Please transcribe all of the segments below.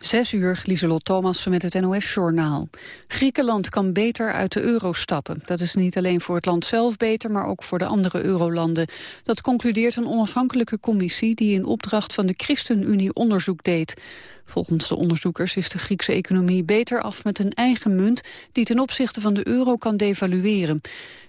Zes uur, Lieselot Thomassen met het NOS-journaal. Griekenland kan beter uit de euro stappen. Dat is niet alleen voor het land zelf beter, maar ook voor de andere eurolanden. Dat concludeert een onafhankelijke commissie die in opdracht van de ChristenUnie onderzoek deed. Volgens de onderzoekers is de Griekse economie beter af met een eigen munt die ten opzichte van de euro kan devalueren.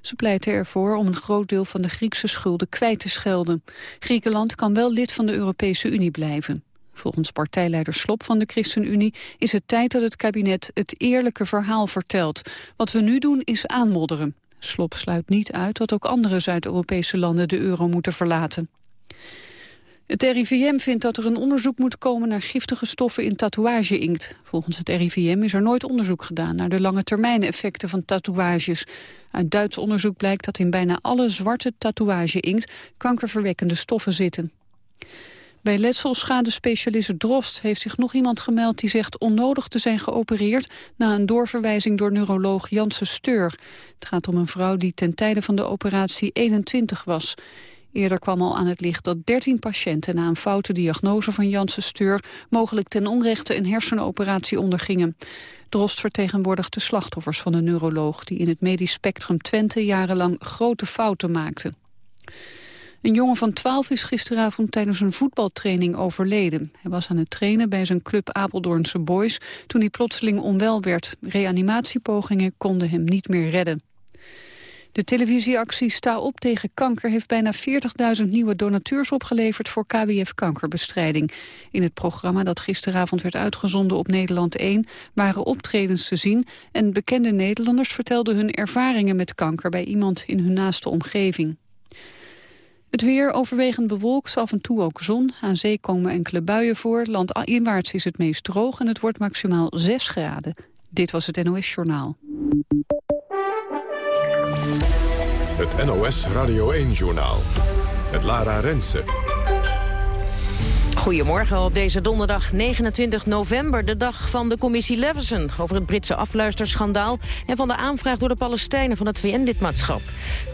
Ze pleiten ervoor om een groot deel van de Griekse schulden kwijt te schelden. Griekenland kan wel lid van de Europese Unie blijven. Volgens partijleider Slop van de ChristenUnie is het tijd dat het kabinet het eerlijke verhaal vertelt. Wat we nu doen is aanmodderen. Slop sluit niet uit dat ook andere Zuid-Europese landen de euro moeten verlaten. Het RIVM vindt dat er een onderzoek moet komen naar giftige stoffen in tatoeage-inkt. Volgens het RIVM is er nooit onderzoek gedaan naar de lange termijn effecten van tatoeages. Uit Duits onderzoek blijkt dat in bijna alle zwarte tatoeage-inkt kankerverwekkende stoffen zitten. Bij letselschadespecialist Drost heeft zich nog iemand gemeld die zegt onnodig te zijn geopereerd na een doorverwijzing door neuroloog Janssen Steur. Het gaat om een vrouw die ten tijde van de operatie 21 was. Eerder kwam al aan het licht dat 13 patiënten na een foute diagnose van Janssen Steur mogelijk ten onrechte een hersenoperatie ondergingen. Drost vertegenwoordigt de slachtoffers van de neuroloog die in het medisch spectrum Twente jarenlang grote fouten maakte. Een jongen van 12 is gisteravond tijdens een voetbaltraining overleden. Hij was aan het trainen bij zijn club Apeldoornse Boys toen hij plotseling onwel werd. Reanimatiepogingen konden hem niet meer redden. De televisieactie Sta op tegen kanker heeft bijna 40.000 nieuwe donateurs opgeleverd voor KWF kankerbestrijding. In het programma dat gisteravond werd uitgezonden op Nederland 1 waren optredens te zien en bekende Nederlanders vertelden hun ervaringen met kanker bij iemand in hun naaste omgeving. Het weer overwegend bewolkt, af en toe ook zon. Aan zee komen enkele buien voor. Landinwaarts is het meest droog en het wordt maximaal 6 graden. Dit was het NOS Journaal. Het NOS Radio 1-journaal. Het Lara Rensen. Goedemorgen op deze donderdag 29 november, de dag van de commissie Leveson... over het Britse afluisterschandaal en van de aanvraag door de Palestijnen van het VN-lidmaatschap.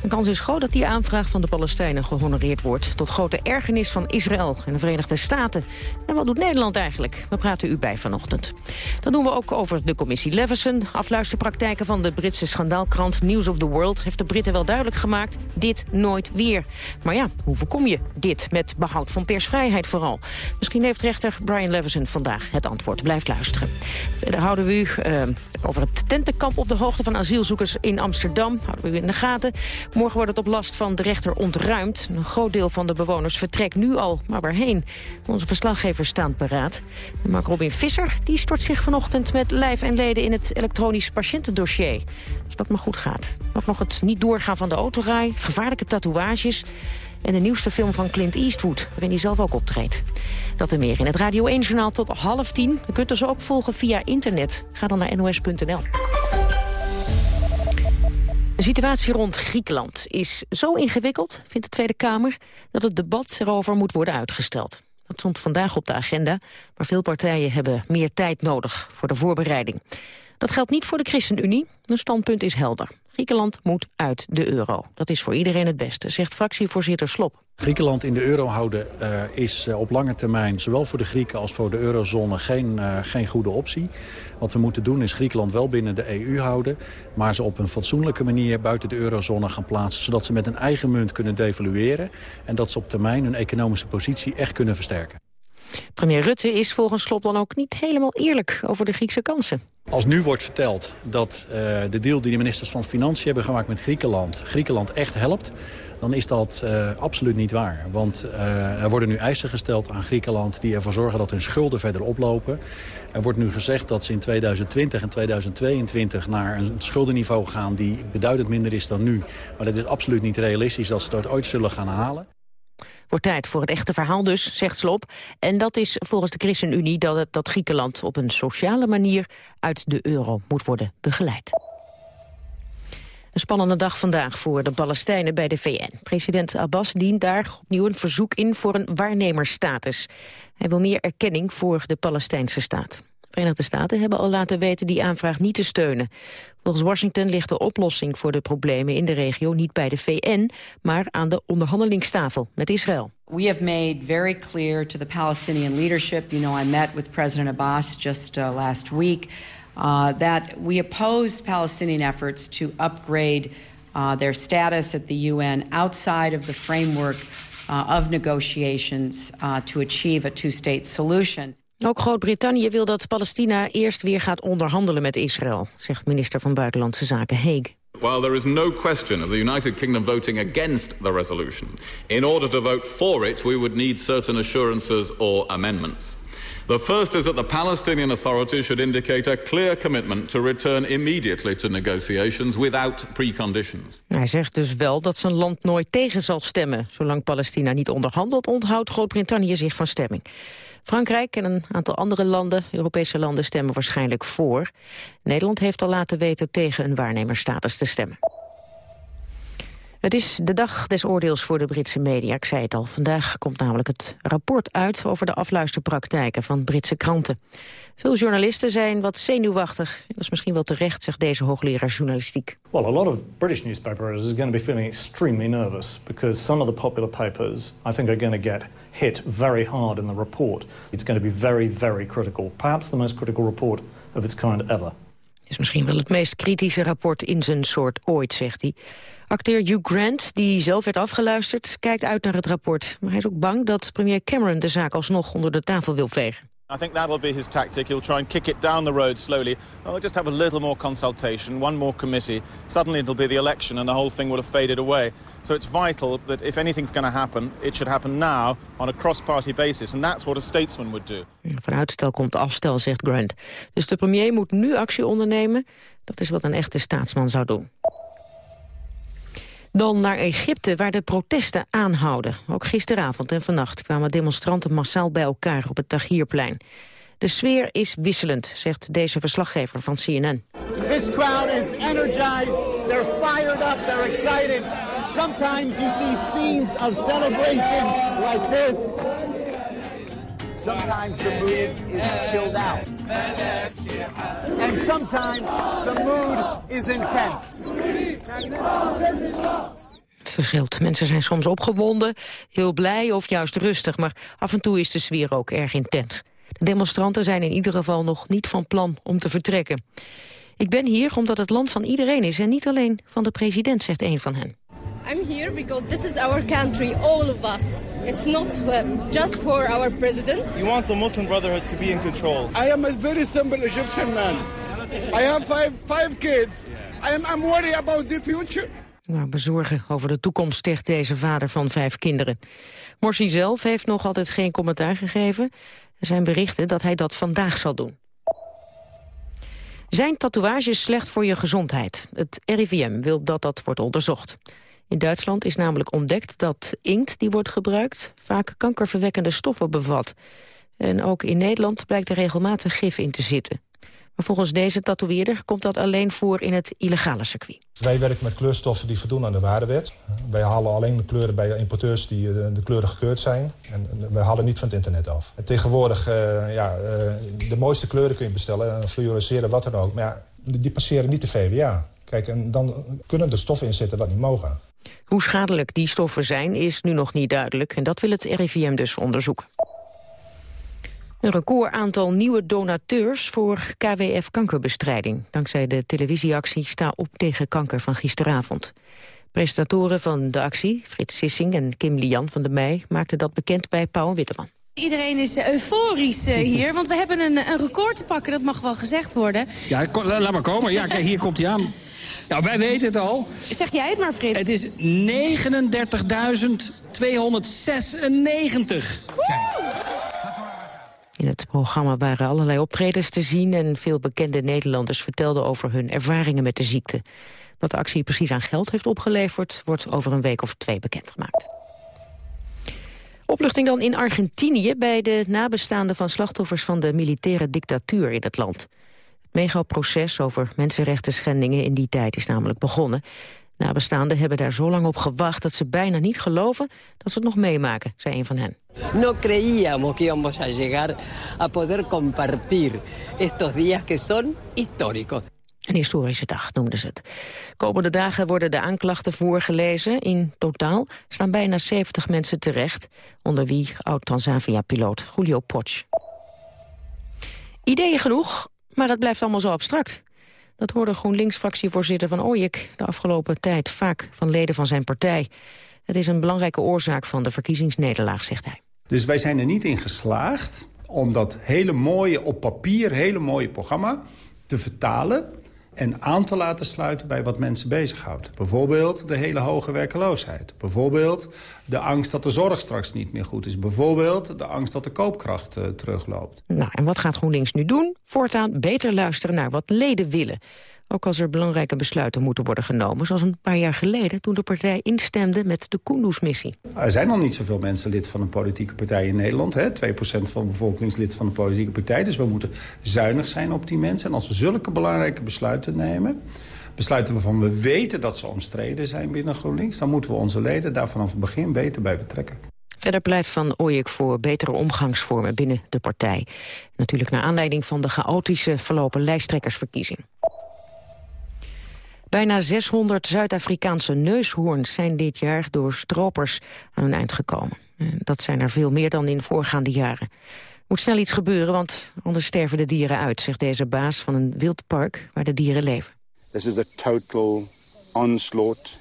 Een kans is groot dat die aanvraag van de Palestijnen gehonoreerd wordt... tot grote ergernis van Israël en de Verenigde Staten. En wat doet Nederland eigenlijk? We praten u bij vanochtend. Dan doen we ook over de commissie Leveson. Afluisterpraktijken van de Britse schandaalkrant News of the World... heeft de Britten wel duidelijk gemaakt, dit nooit weer. Maar ja, hoe voorkom je dit met behoud van persvrijheid vooral? Misschien heeft rechter Brian Levison vandaag het antwoord. Blijf luisteren. Verder houden we u uh, over het tentenkamp op de hoogte van asielzoekers in Amsterdam. Houden we u in de gaten. Morgen wordt het op last van de rechter ontruimd. Een groot deel van de bewoners vertrekt nu al, maar waarheen? Onze verslaggevers staan paraat. Mark Robin Visser die stort zich vanochtend met lijf en leden in het elektronisch patiëntendossier. Als dat maar goed gaat. Ook nog het niet doorgaan van de autorij, gevaarlijke tatoeages en de nieuwste film van Clint Eastwood, waarin hij zelf ook optreedt. Dat en meer in het Radio 1-journaal tot half tien. U kunt ons ook volgen via internet. Ga dan naar nos.nl. De situatie rond Griekenland is zo ingewikkeld, vindt de Tweede Kamer... dat het debat erover moet worden uitgesteld. Dat stond vandaag op de agenda, maar veel partijen hebben meer tijd nodig voor de voorbereiding. Dat geldt niet voor de ChristenUnie. Hun standpunt is helder. Griekenland moet uit de euro. Dat is voor iedereen het beste, zegt fractievoorzitter Slop. Griekenland in de euro houden uh, is uh, op lange termijn... zowel voor de Grieken als voor de eurozone geen, uh, geen goede optie. Wat we moeten doen is Griekenland wel binnen de EU houden... maar ze op een fatsoenlijke manier buiten de eurozone gaan plaatsen... zodat ze met een eigen munt kunnen devalueren... en dat ze op termijn hun economische positie echt kunnen versterken. Premier Rutte is volgens Slop dan ook niet helemaal eerlijk over de Griekse kansen. Als nu wordt verteld dat uh, de deal die de ministers van Financiën hebben gemaakt met Griekenland... Griekenland echt helpt, dan is dat uh, absoluut niet waar. Want uh, er worden nu eisen gesteld aan Griekenland die ervoor zorgen dat hun schulden verder oplopen. Er wordt nu gezegd dat ze in 2020 en 2022 naar een schuldenniveau gaan die beduidend minder is dan nu. Maar dat is absoluut niet realistisch dat ze dat ooit zullen gaan halen. Wordt tijd voor het echte verhaal dus, zegt Slop. En dat is volgens de ChristenUnie dat, het, dat Griekenland op een sociale manier uit de euro moet worden begeleid. Een spannende dag vandaag voor de Palestijnen bij de VN. President Abbas dient daar opnieuw een verzoek in voor een waarnemersstatus. Hij wil meer erkenning voor de Palestijnse staat. Verenigde Staten hebben al laten weten die aanvraag niet te steunen. Volgens Washington ligt de oplossing voor de problemen in de regio niet bij de VN, maar aan de onderhandelingstafel met Israël. We have made very clear to the Palestinian leadership, you know I met with President Abbas just uh, last week, uh, that we oppose Palestinian efforts to upgrade uh, their status at the UN outside of the framework uh, of negotiations uh, to achieve a two-state solution. Ook Groot-Brittannië wil dat Palestina eerst weer gaat onderhandelen met Israël, zegt minister van Buitenlandse Zaken Haig. While there is no question of the United Kingdom voting against the resolution, in order to vote for it, we would need certain assurances or amendments. The first is that the Palestinian Authority should indicate a clear commitment to return immediately to negotiations without preconditions. Hij zegt dus wel dat zijn land nooit tegen zal stemmen. Zolang Palestina niet onderhandelt, onthoudt Groot-Brittannië zich van stemming. Frankrijk en een aantal andere landen, Europese landen, stemmen waarschijnlijk voor. Nederland heeft al laten weten tegen een waarnemersstatus te stemmen. Het is de dag des oordeels voor de Britse media. Ik zei het al, vandaag komt namelijk het rapport uit... over de afluisterpraktijken van Britse kranten. Veel journalisten zijn wat zenuwachtig. Dat is misschien wel terecht, zegt deze hoogleraar journalistiek. Well, a lot of British newspapers are going to be feeling extremely nervous... because some of the popular papers, I think, are going to get hit very hard in the report. It's going to be very, very critical. Perhaps the most critical report of its kind ever. is misschien wel het meest kritische rapport in zijn soort ooit, zegt hij. Acteur Hugh Grant, die zelf werd afgeluisterd, kijkt uit naar het rapport. Maar hij is ook bang dat premier Cameron de zaak alsnog onder de tafel wil vegen. I think that'll be his tactic. He'll try and kick it down the road slowly. Oh, we'll just have a little more consultation, one more committee. Suddenly it'll be the election and the whole thing will have faded away. So it's vital that if anything's going to happen, it should happen now on a cross-party basis. And that's what a statesman would do. Van uitstel komt afstel, zegt Grant. Dus de premier moet nu actie ondernemen. Dat is wat een echte staatsman zou doen. Dan naar Egypte, waar de protesten aanhouden. Ook gisteravond en vannacht kwamen demonstranten massaal bij elkaar op het Tahrirplein. De sfeer is wisselend, zegt deze verslaggever van CNN. This crowd is energized, they're fired up, they're excited. Sometimes you see scenes of celebration like this. Sometimes the mood is chilled out. And sometimes the mood is intense. Het verschilt. Mensen zijn soms opgewonden, heel blij of juist rustig... maar af en toe is de sfeer ook erg intens. De demonstranten zijn in ieder geval nog niet van plan om te vertrekken. Ik ben hier omdat het land van iedereen is en niet alleen van de president, zegt een van hen. I'm here because this is our country, all of us. It's not uh, just for our president. He wants the Muslim Brotherhood to be in control. I am a very simple Egyptian man. I have five, five kids. I am, I'm worried about the future. Nou, bezorgen over de toekomst, zegt deze vader van vijf kinderen. Morsi zelf heeft nog altijd geen commentaar gegeven. Er zijn berichten dat hij dat vandaag zal doen. Zijn tatoeages slecht voor je gezondheid? Het RIVM wil dat dat wordt onderzocht. In Duitsland is namelijk ontdekt dat inkt die wordt gebruikt... vaak kankerverwekkende stoffen bevat. En ook in Nederland blijkt er regelmatig gif in te zitten. Maar volgens deze tatoeëerder komt dat alleen voor in het illegale circuit. Wij werken met kleurstoffen die voldoen aan de waardewet. Wij halen alleen de kleuren bij importeurs die eh, de kleuren gekeurd zijn. En wij halen niet van het internet af. En tegenwoordig, uh, ja, uh, de mooiste kleuren kun je bestellen. Fluoresceren, wat dan ook. Maar ja, die passeren niet de VWA. Kijk, en dan kunnen er stoffen in zitten wat niet mogen. Hoe schadelijk die stoffen zijn is nu nog niet duidelijk. En dat wil het RIVM dus onderzoeken. Een record aantal nieuwe donateurs voor KWF kankerbestrijding. Dankzij de televisieactie Sta op tegen kanker van gisteravond. Presentatoren van de actie, Frits Sissing en Kim Lian van de Meij... maakten dat bekend bij Pauw Witteman. Iedereen is euforisch hier, want we hebben een, een record te pakken. Dat mag wel gezegd worden. Ja, laat maar komen. Ja, kijk, hier komt hij aan. Nou, wij weten het al. Zeg jij het maar, Frits. Het is 39.292. In het programma waren allerlei optredens te zien... en veel bekende Nederlanders vertelden over hun ervaringen met de ziekte. Wat de actie precies aan geld heeft opgeleverd... wordt over een week of twee bekendgemaakt. Opluchting dan in Argentinië bij de nabestaanden van slachtoffers van de militaire dictatuur in het land. Het megaproces over mensenrechten schendingen in die tijd is namelijk begonnen. Nabestaanden hebben daar zo lang op gewacht dat ze bijna niet geloven dat ze het nog meemaken, zei een van hen. No creíamos que íbamos a llegar a poder compartir estos días que son históricos. Een historische dag noemden ze het. Komende dagen worden de aanklachten voorgelezen. In totaal staan bijna 70 mensen terecht, onder wie oud-Tanzania-piloot Julio Potsch. Ideeën genoeg, maar het blijft allemaal zo abstract. Dat hoorde GroenLinks-fractievoorzitter van Ooyek de afgelopen tijd vaak van leden van zijn partij. Het is een belangrijke oorzaak van de verkiezingsnederlaag, zegt hij. Dus wij zijn er niet in geslaagd om dat hele mooie, op papier hele mooie programma te vertalen en aan te laten sluiten bij wat mensen bezighoudt. Bijvoorbeeld de hele hoge werkeloosheid. Bijvoorbeeld de angst dat de zorg straks niet meer goed is. Bijvoorbeeld de angst dat de koopkracht uh, terugloopt. Nou, en wat gaat GroenLinks nu doen? Voortaan beter luisteren naar wat leden willen. Ook als er belangrijke besluiten moeten worden genomen. Zoals een paar jaar geleden toen de partij instemde met de Kunduz-missie. Er zijn nog niet zoveel mensen lid van een politieke partij in Nederland. Hè? 2% van de bevolking is lid van een politieke partij. Dus we moeten zuinig zijn op die mensen. En als we zulke belangrijke besluiten nemen... besluiten waarvan we weten dat ze omstreden zijn binnen GroenLinks... dan moeten we onze leden daar vanaf het begin beter bij betrekken. Verder pleit Van Ooyek voor betere omgangsvormen binnen de partij. Natuurlijk naar aanleiding van de chaotische verlopen lijsttrekkersverkiezing. Bijna 600 Zuid-Afrikaanse neushoorns zijn dit jaar door stropers aan hun eind gekomen. Dat zijn er veel meer dan in voorgaande jaren. Moet snel iets gebeuren, want anders sterven de dieren uit, zegt deze baas van een wildpark waar de dieren leven. This is a total onslaught.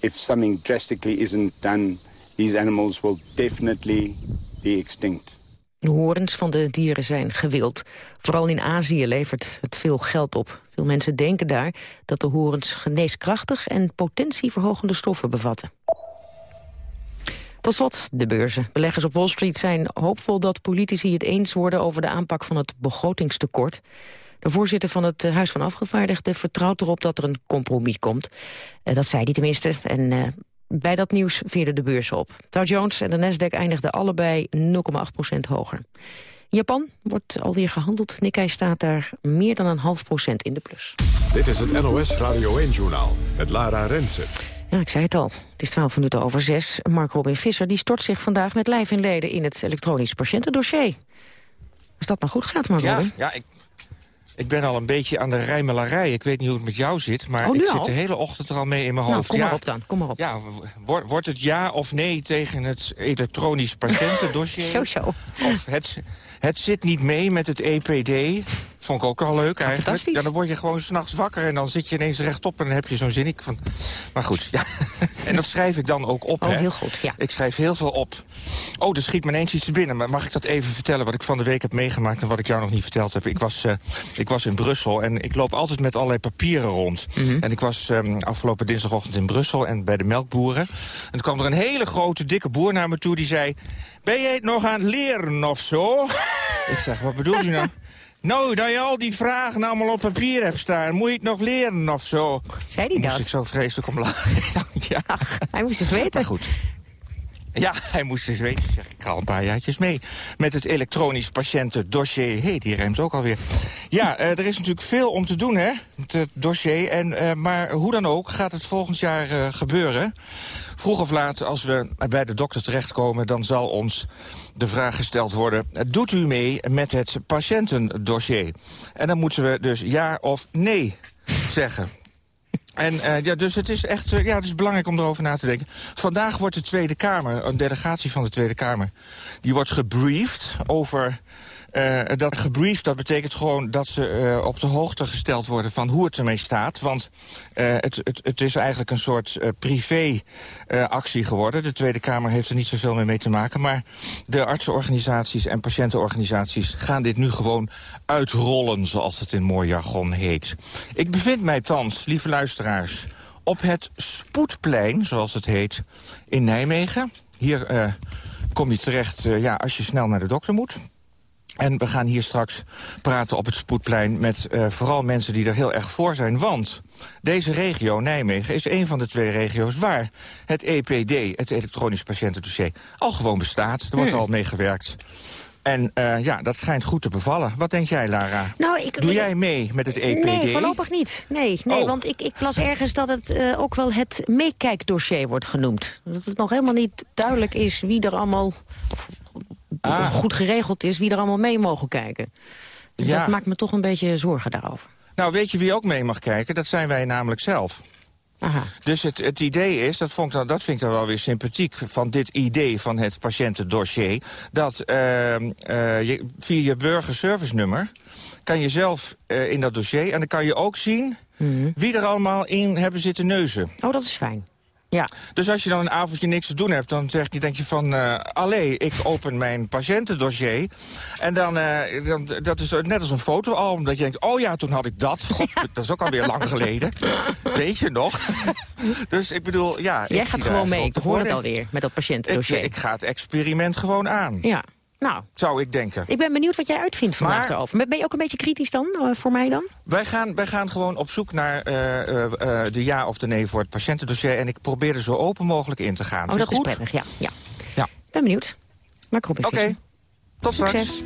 If something drastically isn't done, these animals will definitely be extinct. De horens van de dieren zijn gewild. Vooral in Azië levert het veel geld op. Veel mensen denken daar dat de horens geneeskrachtig en potentieverhogende stoffen bevatten. Tot slot de beurzen. Beleggers op Wall Street zijn hoopvol dat politici het eens worden over de aanpak van het begrotingstekort. De voorzitter van het Huis van Afgevaardigden vertrouwt erop dat er een compromis komt. Eh, dat zei hij tenminste. En eh, bij dat nieuws veerde de beurs op. Dow Jones en de Nasdaq eindigden allebei 0,8% hoger. Japan wordt alweer gehandeld. Nikkei staat daar meer dan een half procent in de plus. Dit is het NOS Radio 1-journaal met Lara Rensen. Ja, ik zei het al. Het is 12 minuten over 6. Mark Robin Visser die stort zich vandaag met lijf en leden in het elektronisch patiëntendossier. Als dat maar goed gaat, Mark ja, Robin. Ja, ik, ik ben al een beetje aan de rijmelarij. Ik weet niet hoe het met jou zit, maar Oh, ik al? zit de hele ochtend er al mee in mijn Nou, hoofd. kom ja, maar op dan, kom maar op. Ja, wordt, wordt het ja of nee tegen het elektronisch patiëntendossier? Zo, zo. Of het, het zit niet mee met het EPD. Vond ik ook al leuk eigenlijk. Ja, dan word je gewoon s'nachts wakker en dan zit je ineens rechtop en dan heb je zo'n zin. Ik van, maar goed, ja. en dat schrijf ik dan ook op. Oh, hè. heel goed, ja. Ik schrijf heel veel op. Oh, er schiet me ineens iets te binnen. Maar mag ik dat even vertellen wat ik van de week heb meegemaakt... en wat ik jou nog niet verteld heb? Ik was, eh, ik was in Brussel en ik loop altijd met allerlei papieren rond. Mhm. En ik was ehm, afgelopen dinsdagochtend in Brussel en bij de melkboeren. En toen kwam er een hele grote, dikke boer naar me toe die zei... Ben jij het nog aan het leren of zo? ik zeg, wat bedoelt u nou? Nou, dat je al die vragen allemaal op papier hebt staan. Moet je het nog leren of zo? Zei hij Moest dat? ik zo vreselijk om lachen. ja. Hij moest eens weten. Maar goed. Ja, hij moest eens weten, zeg ik al een paar jaartjes mee. Met het elektronisch patiëntendossier. Hé, hey, die remt ook alweer. Ja, eh, er is natuurlijk veel om te doen, hè, met het dossier. En, eh, maar hoe dan ook gaat het volgend jaar eh, gebeuren. Vroeg of laat, als we bij de dokter terechtkomen... dan zal ons de vraag gesteld worden... doet u mee met het patiëntendossier? En dan moeten we dus ja of nee zeggen. En eh, ja, dus het is echt eh, ja, het is belangrijk om erover na te denken. Vandaag wordt de Tweede Kamer, een delegatie van de Tweede Kamer... die wordt gebriefd over... eh, dat gebriefd, dat betekent gewoon dat ze eh, op de hoogte gesteld worden van hoe het ermee staat. Want eh, het, het, het is eigenlijk een soort privé-actie geworden. De Tweede Kamer heeft er niet zoveel mee, mee te maken. Maar de artsenorganisaties en patiëntenorganisaties gaan dit nu gewoon uitrollen, zoals het in mooi jargon heet. Ik bevind mij thans, lieve luisteraars, op het Spoedplein, zoals het heet, in Nijmegen. Hier kom je terecht ja, als je snel naar de dokter moet. En we gaan hier straks praten op het Spoedplein met eh, vooral mensen die er heel erg voor zijn. Want deze regio, Nijmegen, is een van de twee regio's waar het EPD, het elektronisch patiëntendossier, al gewoon bestaat. Er wordt Hmm. al mee gewerkt. En eh, ja, dat schijnt goed te bevallen. Wat denk jij, Lara? Nou, ik, Doe jij mee met het EPD? Nee, voorlopig niet. Nee, nee Oh. want ik, ik las ergens dat het eh, ook wel het meekijkdossier wordt genoemd. Dat het nog helemaal niet duidelijk is wie er allemaal... Of, Ah. goed geregeld is wie er allemaal mee mogen kijken. Dus Ja. Dat maakt me toch een beetje zorgen daarover. Nou, weet je wie ook mee mag kijken? Dat zijn wij namelijk zelf. Aha. Dus het, het idee is, dat, vond ik dan, dat vind ik dan wel weer sympathiek... van dit idee van het patiëntendossier... dat eh, je, via je burgerservice nummer kan je zelf eh, in dat dossier... en dan kan je ook zien wie er allemaal in hebben zitten neuzen. Oh, dat is fijn. Ja. Dus als je dan een avondje niks te doen hebt, dan zeg je, denk je van... eh allee, ik open mijn patiëntendossier. En dan, eh, dan, dat is net als een fotoalbum, dat je denkt... oh ja, toen had ik dat. God, dat is ook alweer lang geleden. Weet je nog? dus ik bedoel, ja... Jij ik gaat gewoon mee, ik hoor het alweer, met dat Ik, patiëntendossier. ik ga het experiment gewoon aan. Ja, nou, Zou ik denken. ik ben benieuwd wat jij uitvindt vandaag Maar- daarover. Ben je ook een beetje kritisch dan, eh, voor mij dan? Wij gaan, wij gaan gewoon op zoek naar eh, eh, de ja of de nee voor het patiëntendossier. En ik probeer er zo open mogelijk in te gaan. Oh, dat is goed? prettig, ja. ja. Ja. Ben benieuwd. Maar Robin Oké, tot straks. Succes.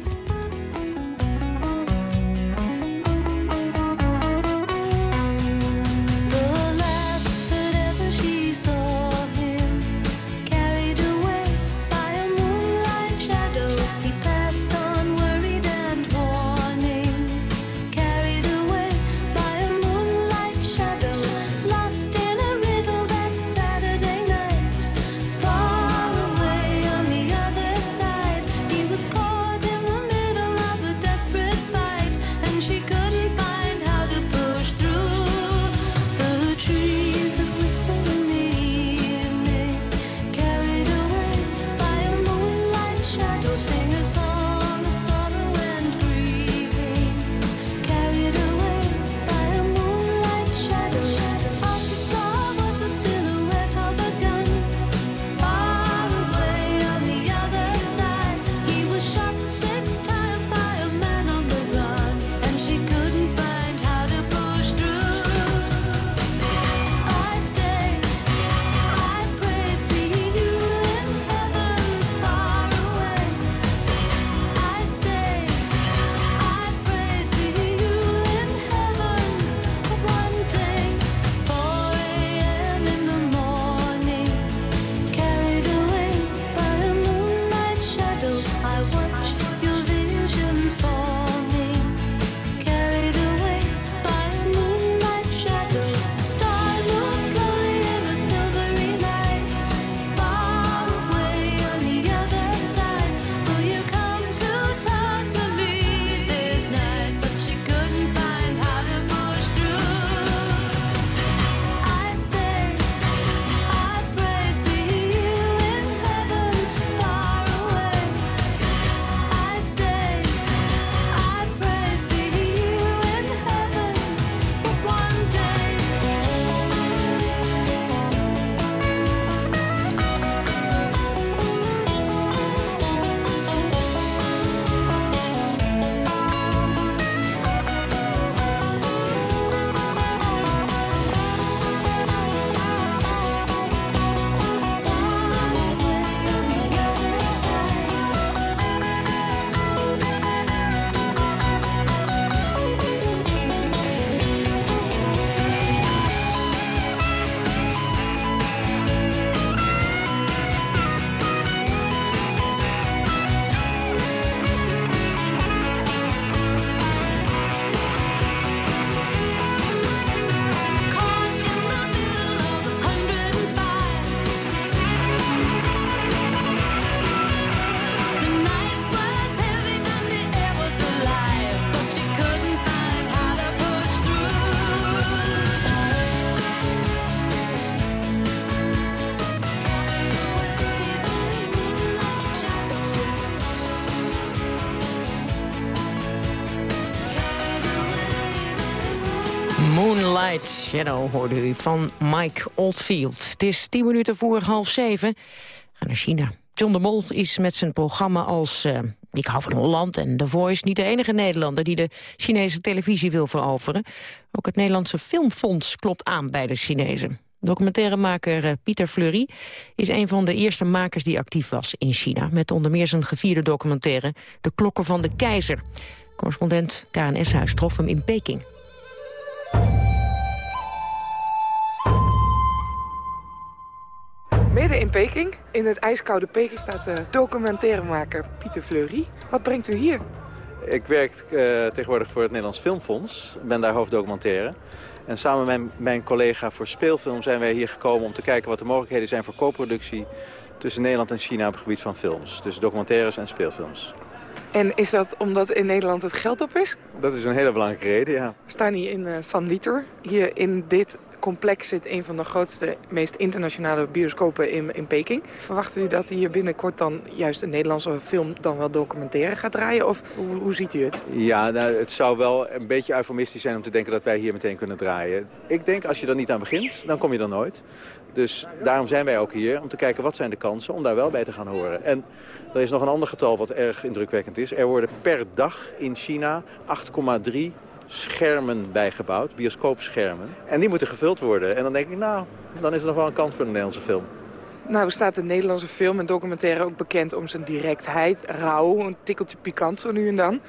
Shadow hoorde u van Mike Oldfield. Het is tien minuten voor half zeven. We gaan naar China. John de Mol is met zijn programma als eh, Ik hou van Holland en The Voice... niet de enige Nederlander die de Chinese televisie wil veroveren. Ook het Nederlandse Filmfonds klopt aan bij de Chinezen. Documentairemaker eh, Pieter Fleury is een van de eerste makers die actief was in China. Met onder meer zijn gevierde documentaire De Klokken van de Keizer. Correspondent KNS Huis trof hem in Peking. Midden in Peking, in het ijskoude Peking, staat de documentairemaker Pieter Fleury. Wat brengt u hier? Ik werk eh, tegenwoordig voor het Nederlands Filmfonds. Ik ben daar hoofddocumentaire. En samen met mijn collega voor speelfilm zijn wij hier gekomen om te kijken wat de mogelijkheden zijn voor co-productie tussen Nederland en China op het gebied van films. Dus documentaires en speelfilms. En is dat omdat in Nederland het geld op is? Dat is een hele belangrijke reden, ja. We staan hier in eh, San Liter. Hier in dit complex zit een van de grootste, meest internationale bioscopen in, in Peking. Verwacht u dat hier binnenkort dan juist een Nederlandse film dan wel documentaire gaat draaien? Of hoe, hoe ziet u het? Ja, nou, het zou wel een beetje eufemistisch zijn om te denken dat wij hier meteen kunnen draaien. Ik denk als je er niet aan begint, dan kom je er nooit. Dus daarom zijn wij ook hier, om te kijken wat zijn de kansen om daar wel bij te gaan horen. En er is nog een ander getal wat erg indrukwekkend is. Er worden per dag in China 8,3 schermen bijgebouwd, bioscoopschermen. En die moeten gevuld worden. En dan denk ik, nou, dan is er nog wel een kans voor een Nederlandse film. Nou staat de Nederlandse film en documentaire ook bekend om zijn directheid, rauw, een tikkeltje pikant zo nu en dan.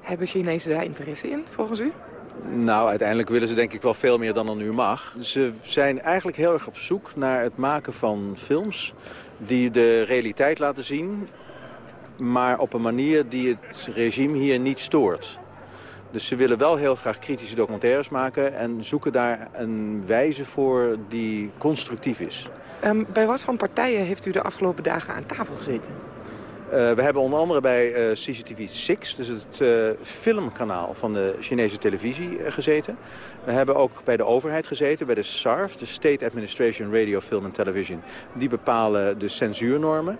Hebben Chinezen daar interesse in, volgens u? Nou, uiteindelijk willen ze denk ik wel veel meer dan er nu mag. Ze zijn eigenlijk heel erg op zoek naar het maken van films die de realiteit laten zien, maar op een manier die het regime hier niet stoort. Dus ze willen wel heel graag kritische documentaires maken en zoeken daar een wijze voor die constructief is. Ehm, bij wat voor partijen heeft u de afgelopen dagen aan tafel gezeten? Uh, we hebben onder andere bij uh, CCTV 6, dus het uh, filmkanaal van de Chinese televisie, gezeten. We hebben ook bij de overheid gezeten, bij de SARF, de State Administration Radio, Film and Television. Die bepalen de censuurnormen.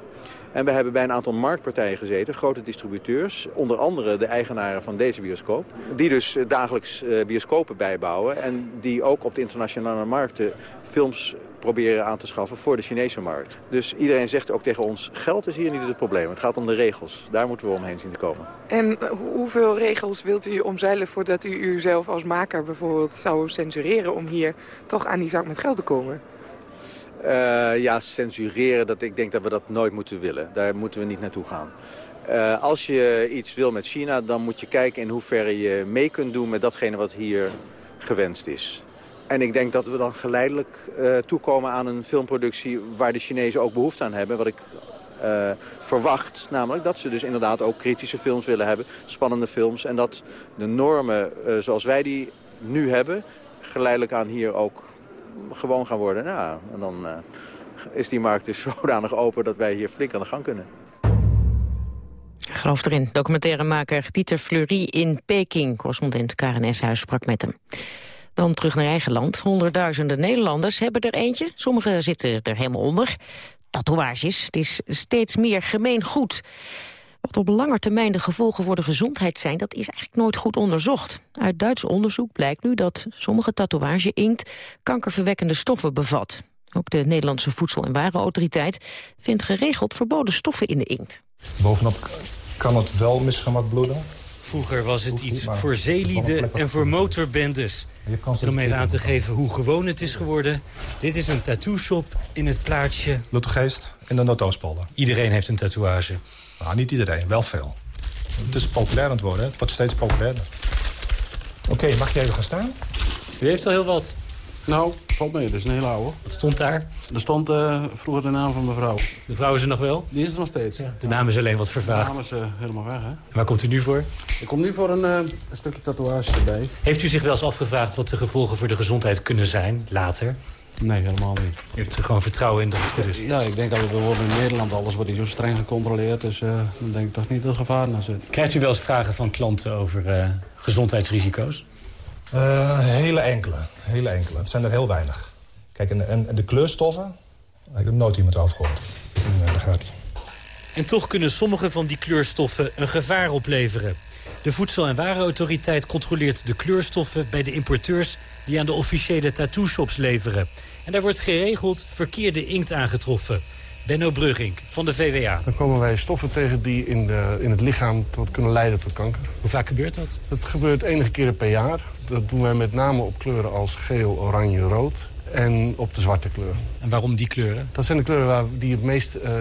En we hebben bij een aantal marktpartijen gezeten, grote distributeurs. Onder andere de eigenaren van deze bioscoop. Die dus dagelijks bioscopen bijbouwen. En die ook op de internationale markten films proberen aan te schaffen voor de Chinese markt. Dus iedereen zegt ook tegen ons, geld is hier niet het probleem. Het gaat om de regels. Daar moeten we omheen zien te komen. En hoeveel regels wilt u omzeilen voordat u uzelf als maker bijvoorbeeld zou censureren... om hier toch aan die zak met geld te komen? Uh, ja, censureren, dat, ik denk dat we dat nooit moeten willen. Daar moeten we niet naartoe gaan. Uh, als je iets wil met China, dan moet je kijken in hoeverre je mee kunt doen met datgene wat hier gewenst is. En ik denk dat we dan geleidelijk uh, toekomen aan een filmproductie waar de Chinezen ook behoefte aan hebben. Wat ik verwacht, namelijk dat ze dus inderdaad ook kritische films willen hebben, spannende films. En dat de normen zoals wij die nu hebben, geleidelijk aan hier ook gewoon gaan worden. Nou, en dan is die markt dus zodanig open dat wij hier flink aan de gang kunnen. Geloof erin. Documentairemaker Pieter Fleury in Peking. Correspondent Karen Eshuis sprak met hem. Dan terug naar eigen land. Honderdduizenden Nederlanders hebben er eentje. Sommigen zitten er helemaal onder. Tatoeages. Het is steeds meer gemeen goed. Wat op lange termijn de gevolgen voor de gezondheid zijn... dat is eigenlijk nooit goed onderzocht. Uit Duits onderzoek blijkt nu dat sommige tatoeage-inkt... kankerverwekkende stoffen bevat. Ook de Nederlandse Voedsel- en Warenautoriteit... vindt geregeld verboden stoffen in de inkt. Bovenop kan het wel misgemat bloeden. Vroeger was het iets voor zeelieden en voor motorbendes. En om even aan te geven hoe gewoon het is geworden. Dit is een tattoo-shop in het plaatsje. Luttergeest in de Noordoostpolder. Iedereen heeft een tatoeage. Nou, niet iedereen, wel veel. Het is populair aan het worden, het wordt steeds populairder. Oké, okay, mag je even gaan staan? U heeft al heel wat. Nou, valt mee, dat is een hele oude. Wat stond daar? Er stond uh, vroeger de naam van mevrouw. De vrouw is er nog wel? Die is er nog steeds. Ja, de naam is alleen wat vervaagd. De naam is uh, helemaal weg, hè? Waar komt u nu voor? Ik kom nu voor een, uh, een stukje tatoeage erbij. Heeft u zich wel eens afgevraagd wat de gevolgen voor de gezondheid kunnen zijn, later? Nee, helemaal niet. Je hebt er gewoon vertrouwen in dat het goed is? Ja, ik denk dat we worden in Nederland, alles wordt hier zo streng gecontroleerd. Dus dan denk ik toch niet dat er gevaar naar zit. Krijgt u wel eens vragen van klanten over gezondheidsrisico's? hele enkele, hele enkele. Het zijn er heel weinig. Kijk, en, en, en de kleurstoffen, ik heb nooit iemand over gehoord. Daar gaat hij. En toch kunnen sommige van die kleurstoffen een gevaar opleveren. De Voedsel- en Warenautoriteit controleert de kleurstoffen bij de importeurs... die aan de officiële tattoo-shops leveren. En daar wordt geregeld verkeerde inkt aangetroffen. Benno Brugging van de VWA. Dan komen wij stoffen tegen die in, de, in het lichaam tot, kunnen leiden tot kanker. Hoe vaak gebeurt dat? Dat gebeurt enige keren per jaar. Dat doen wij met name op kleuren als geel, oranje, rood. en op de zwarte kleur. En waarom die kleuren? Dat zijn de kleuren waar, die het meest eh,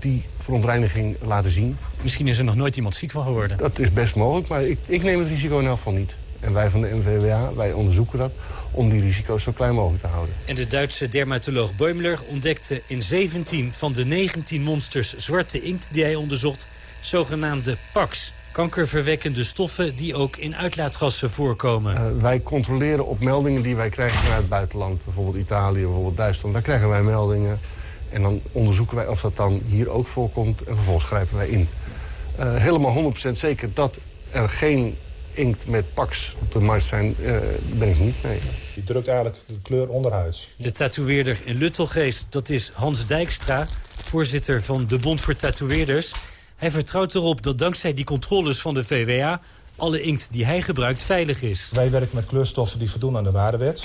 die verontreiniging laten zien. Misschien is er nog nooit iemand ziek van geworden. Dat is best mogelijk, maar ik, ik neem het risico in elk geval niet. En wij van de NVWA, wij onderzoeken dat om die risico's zo klein mogelijk te houden. En de Duitse dermatoloog Beumler ontdekte in 17 van de 19 monsters zwarte inkt die hij onderzocht... zogenaamde PAX, kankerverwekkende stoffen die ook in uitlaatgassen voorkomen. Eh, wij controleren op meldingen die wij krijgen vanuit het buitenland. Bijvoorbeeld Italië, bijvoorbeeld Duitsland. Daar krijgen wij meldingen. En dan onderzoeken wij of dat dan hier ook voorkomt. En vervolgens grijpen wij in. Eh, helemaal 100% zeker dat er geen inkt met Pax op de markt zijn, eh, ben ik niet. Nee. Die drukt eigenlijk de kleur onderhuids. De tatoeëerder in Luttelgeest, dat is Hans Dijkstra... voorzitter van de Bond voor Tatoeëerders. Hij vertrouwt erop dat dankzij die controles van de VWA... alle inkt die hij gebruikt veilig is. Wij werken met kleurstoffen die voldoen aan de waardewet.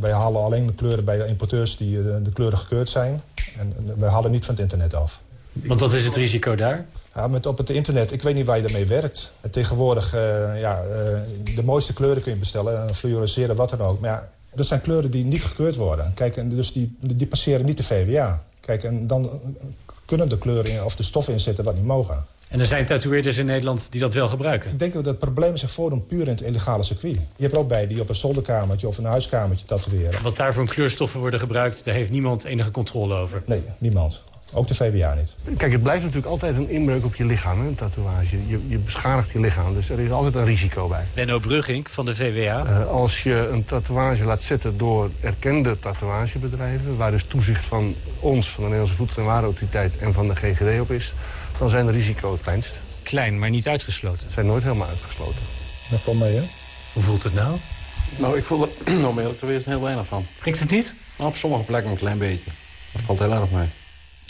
Wij halen alleen de kleuren bij importeurs die eh, de kleuren gekeurd zijn. En wij halen niet van het internet af. Want wat is het risico daar? Ja, met op het internet, ik weet niet waar je ermee werkt. Tegenwoordig, eh, ja, eh, de mooiste kleuren kun je bestellen. eh, Fluoresceren, wat dan ook. Maar ja, dat zijn kleuren die niet gekeurd worden. Kijk, en dus die, die passeren niet de VWA. Kijk, en dan kunnen de kleuren in, of de stoffen inzetten wat niet mogen. En er zijn tatoeëerders in Nederland die dat wel gebruiken. Ik denk dat het probleem zich voordoet puur in het illegale circuit. Je hebt er ook bij die op een zolderkamertje of een huiskamertje tatoeëren. Wat daar voor kleurstoffen worden gebruikt, daar heeft niemand enige controle over. Nee, niemand. Ook de VWA niet. Kijk, het blijft natuurlijk altijd een inbreuk op je lichaam, hè, een tatoeage. Je, je beschadigt je lichaam, dus er is altijd een risico bij. Benno Brugging van de VWA. Eh, als je een tatoeage laat zetten door erkende tatoeagebedrijven... waar dus toezicht van ons, van de Nederlandse Voedsel- en Warenautoriteit... en van de GGD op is, dan zijn de risico's het kleinst. Klein, maar niet uitgesloten. Zijn nooit helemaal uitgesloten. Dat valt mee, hè? Hoe voelt het nou? Nou, ik voel er, om eerlijk te wezen, heel weinig van. Prikt het niet? Nou, op sommige plekken een klein beetje. Dat valt heel erg mee.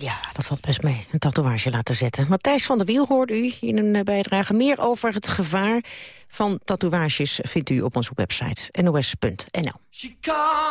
Ja, dat valt best mee. Een tatoeage laten zetten. Matthijs van der Wiel hoorde u in een eh, bijdrage. Meer over het gevaar van tatoeages vindt u op onze website nos.nl. She called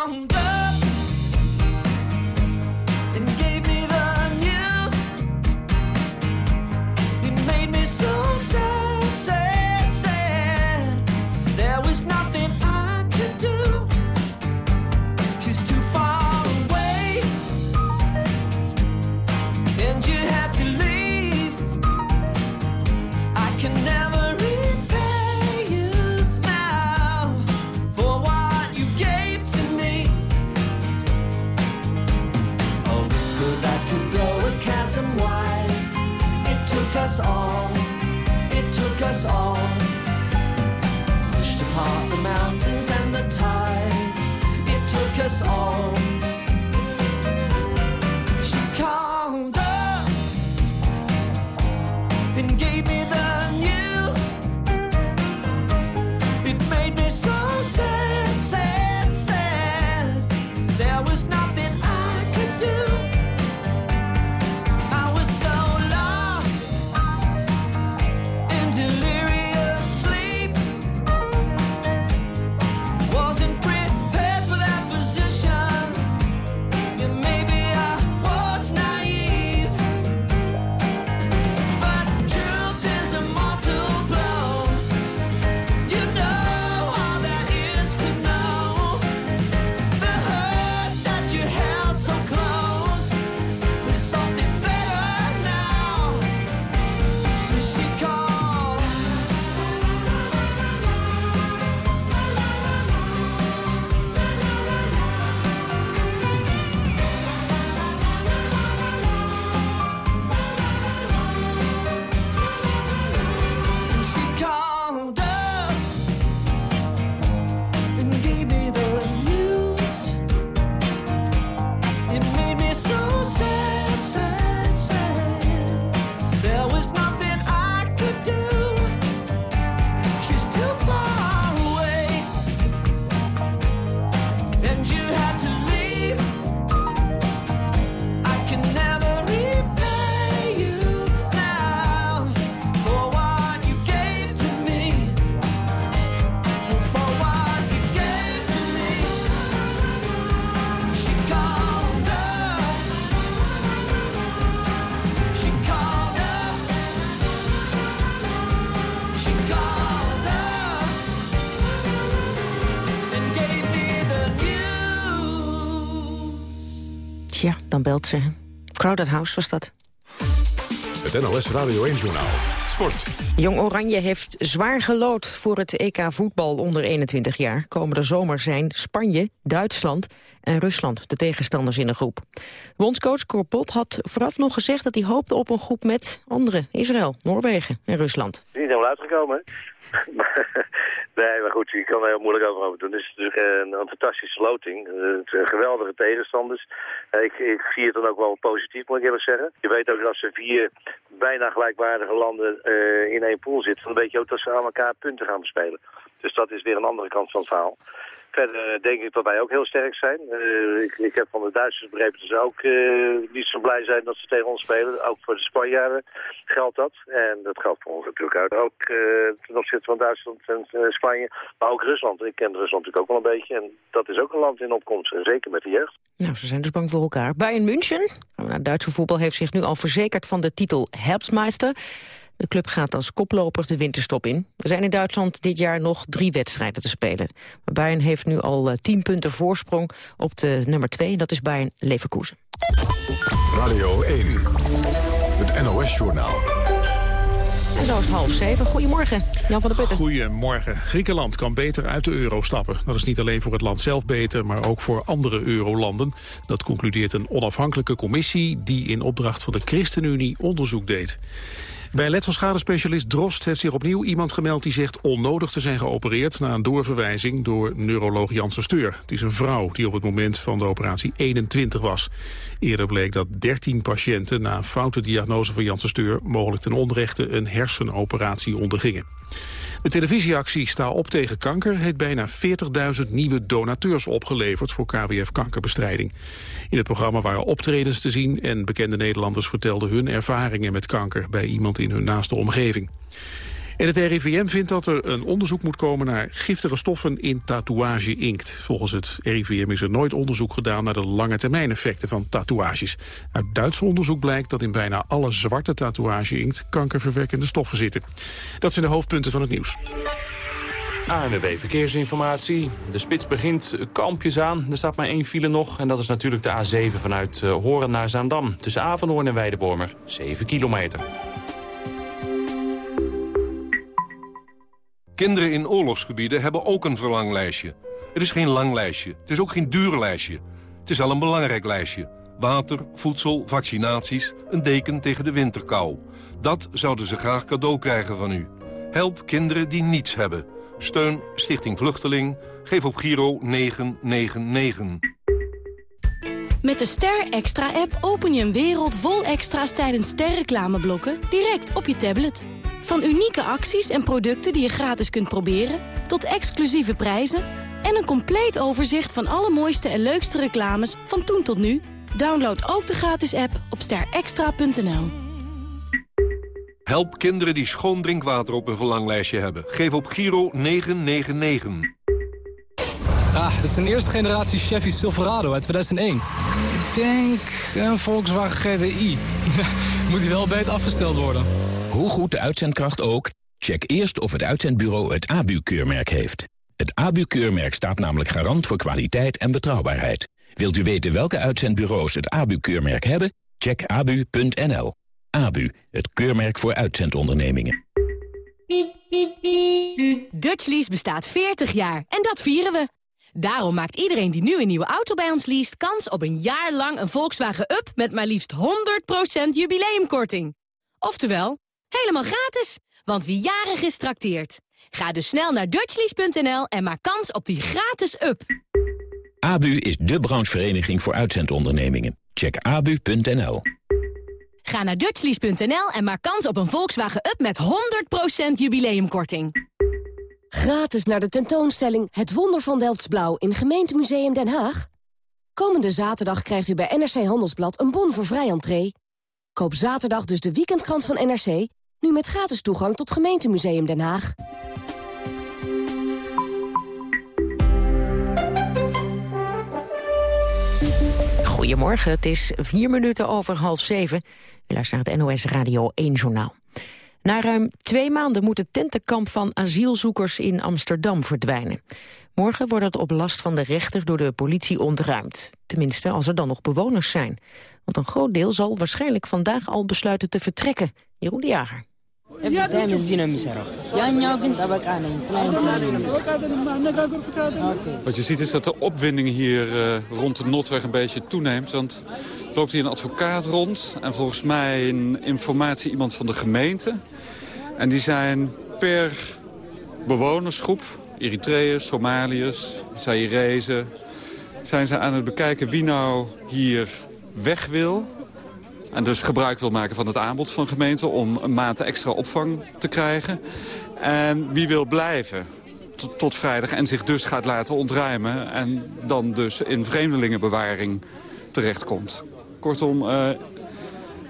took us all, it took us all. Pushed apart the mountains and the tide, it took us all. She called. Dan belt ze. Crowded House was dat. Het NOS Radio 1-journaal. Sport. Jong Oranje heeft zwaar gelood voor het EK voetbal onder 21 jaar. Komende zomer zijn Spanje, Duitsland en Rusland de tegenstanders in de groep. Bondscoach Korpot had vooraf nog gezegd dat hij hoopte op een groep met anderen. Israël, Noorwegen en Rusland. Is niet helemaal uitgekomen, hè? nee, maar goed, je kan er heel moeilijk over doen. Het is natuurlijk een, een fantastische loting. Eh, Het geweldige tegenstanders. Eh, Ik, ik zie het dan ook wel positief, moet ik eerlijk zeggen. Je weet ook dat er vier bijna gelijkwaardige landen eh, in één pool zitten... dan weet je ook dat ze aan elkaar punten gaan bespelen. Dus dat is weer een andere kant van het verhaal. Verder eh, denk ik dat wij ook heel sterk zijn. Eh, ik, ik heb van de Duitsers begrepen dat ze ook eh, niet zo blij zijn dat ze tegen ons spelen. Ook voor de Spanjaarden geldt dat. En dat geldt voor ons natuurlijk. Ook eh, ten opzichte van Duitsland en Spanje. Maar ook Rusland. Ik ken Rusland natuurlijk ook wel een beetje. En dat is ook een land in opkomst. En zeker met de jeugd. Nou, ze zijn dus bang voor elkaar. Bayern München, nou, Duitse voetbal, heeft zich nu al verzekerd van de titel Herbstmeister. De club gaat als koploper de winterstop in. Er zijn in Duitsland dit jaar nog drie wedstrijden te spelen. Maar Bayern heeft nu al eh, tien punten voorsprong op de nummer twee. Dat is Bayern Leverkusen. Radio 1. Het NOS-journaal. En zo is het half zeven. Goedemorgen, Jan van der Putten. Goedemorgen. Griekenland kan beter uit de euro stappen. Dat is niet alleen voor het land zelf beter, maar ook voor andere eurolanden. Dat concludeert een onafhankelijke commissie... die in opdracht van de ChristenUnie onderzoek deed. Bij letselschadespecialist Drost heeft zich opnieuw iemand gemeld... die zegt onnodig te zijn geopereerd na een doorverwijzing door neuroloog Janssen Steur. Het is een vrouw die op het moment van de operatie 21 was. Eerder bleek dat 13 patiënten na een foute diagnose van Janssen Steur... mogelijk ten onrechte een hersenoperatie ondergingen. De televisieactie Sta op tegen kanker heeft bijna 40.000 nieuwe donateurs opgeleverd voor KWF kankerbestrijding. In het programma waren optredens te zien en bekende Nederlanders vertelden hun ervaringen met kanker bij iemand in hun naaste omgeving. En het RIVM vindt dat er een onderzoek moet komen naar giftige stoffen in tatoeage-inkt. Volgens het RIVM is er nooit onderzoek gedaan naar de lange termijn effecten van tatoeages. Uit Duits onderzoek blijkt dat in bijna alle zwarte tatoeage-inkt kankerverwekkende stoffen zitten. Dat zijn de hoofdpunten van het nieuws. ANWB Verkeersinformatie. De spits begint kalmpjes aan. Er staat maar één file nog. En dat is natuurlijk de A7 vanuit eh, Horen naar Zaandam. Tussen Avanhoorn en Weidewormer. 7 kilometer. Kinderen in oorlogsgebieden hebben ook een verlanglijstje. Het is geen lang lijstje. Het is ook geen duur lijstje. Het is wel een belangrijk lijstje. Water, voedsel, vaccinaties, een deken tegen de winterkou. Dat zouden ze graag cadeau krijgen van u. Help kinderen die niets hebben. Steun Stichting Vluchteling. Geef op Giro 999. Met de Ster Extra-app open je een wereld vol extra's tijdens sterreclameblokken direct op je tablet. Van unieke acties en producten die je gratis kunt proberen, tot exclusieve prijzen en een compleet overzicht van alle mooiste en leukste reclames van toen tot nu. Download ook de gratis app op sterextra.nl. Help kinderen die schoon drinkwater op een verlanglijstje hebben. Geef op Giro 999. Ah, het is een eerste generatie Chevy Silverado uit 2001. Ik denk een Volkswagen GTI. Moet hij wel beter afgesteld worden. Hoe goed de uitzendkracht ook, check eerst of het uitzendbureau het ABU-keurmerk heeft. Het ABU-keurmerk staat namelijk garant voor kwaliteit en betrouwbaarheid. Wilt u weten welke uitzendbureaus het ABU-keurmerk hebben? Check abu.nl. ABU, het keurmerk voor uitzendondernemingen. Dutchlease bestaat 40 jaar en dat vieren we. Daarom maakt iedereen die nu een nieuwe auto bij ons leest... kans op een jaar lang een Volkswagen Up met maar liefst 100% jubileumkorting. Oftewel, helemaal gratis, want wie jarig is trakteert. Ga dus snel naar dutchlease.nl en maak kans op die gratis Up. ABU is de branchevereniging voor uitzendondernemingen. Check abu.nl. Ga naar dutchlease.nl en maak kans op een Volkswagen Up met 100% jubileumkorting. Gratis naar de tentoonstelling Het Wonder van Delftsblauw in Gemeentemuseum Den Haag. Komende zaterdag krijgt u bij NRC Handelsblad een bon voor vrij entree. Koop zaterdag dus de weekendkrant van NRC, nu met gratis toegang tot Gemeentemuseum Den Haag. Goedemorgen, het is vier minuten over half zeven. U naar het NOS Radio 1 Journaal. Na ruim twee maanden moet het tentenkamp van asielzoekers in Amsterdam verdwijnen. Morgen wordt het op last van de rechter door de politie ontruimd. Tenminste, als er dan nog bewoners zijn. Want een groot deel zal waarschijnlijk vandaag al besluiten te vertrekken. Jeroen de Jager. Wat je ziet is dat de opwinding hier eh, rond de Notweg een beetje toeneemt. Want loopt hier een advocaat rond en volgens mij een informatie iemand van de gemeente. En die zijn per bewonersgroep, Eritreërs, Somaliërs, Zairezen... zijn ze aan het bekijken wie nou hier weg wil... En dus gebruik wil maken van het aanbod van gemeenten om een maand extra opvang te krijgen. En wie wil blijven tot, vrijdag en zich dus gaat laten ontruimen. En dan dus in vreemdelingenbewaring terechtkomt. Kortom, eh,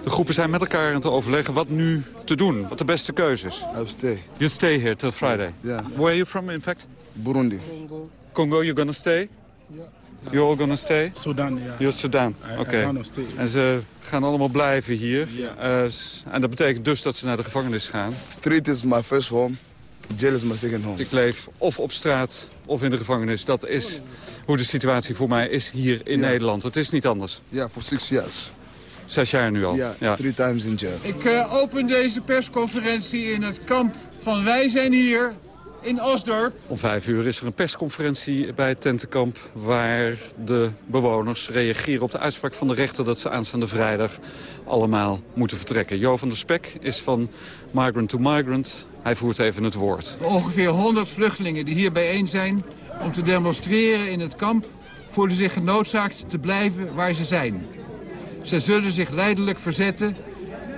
de groepen zijn met elkaar aan het overleggen wat nu te doen. Wat de beste keuze is. I'll stay. You stay here till Friday? Yeah. Where are you from in fact? Burundi. Congo, you're gonna stay? You're all gonna stay? Sudan, ja. You're Sudan, oké. En ze gaan allemaal blijven hier. Eh, s- en dat betekent dus dat ze naar de gevangenis gaan. Street is my first home. Jail is my second home. Ik leef of op straat of in de gevangenis. Dat is hoe de situatie voor mij is hier in Ja. Nederland. Het is niet anders. Ja, voor six years. Zes jaar nu al. Ja, three times in jail. Ik eh, open deze persconferentie in het kamp van Wij zijn hier in Osdorp. Om vijf uur is er een persconferentie bij het tentenkamp... waar de bewoners reageren op de uitspraak van de rechter... dat ze aanstaande vrijdag allemaal moeten vertrekken. Jo van der Spek is van Migrant to Migrant. Hij voert even het woord. Ongeveer 100 vluchtelingen die hier bijeen zijn om te demonstreren in het kamp... voelen zich genoodzaakt te blijven waar ze zijn. Ze zullen zich leidelijk verzetten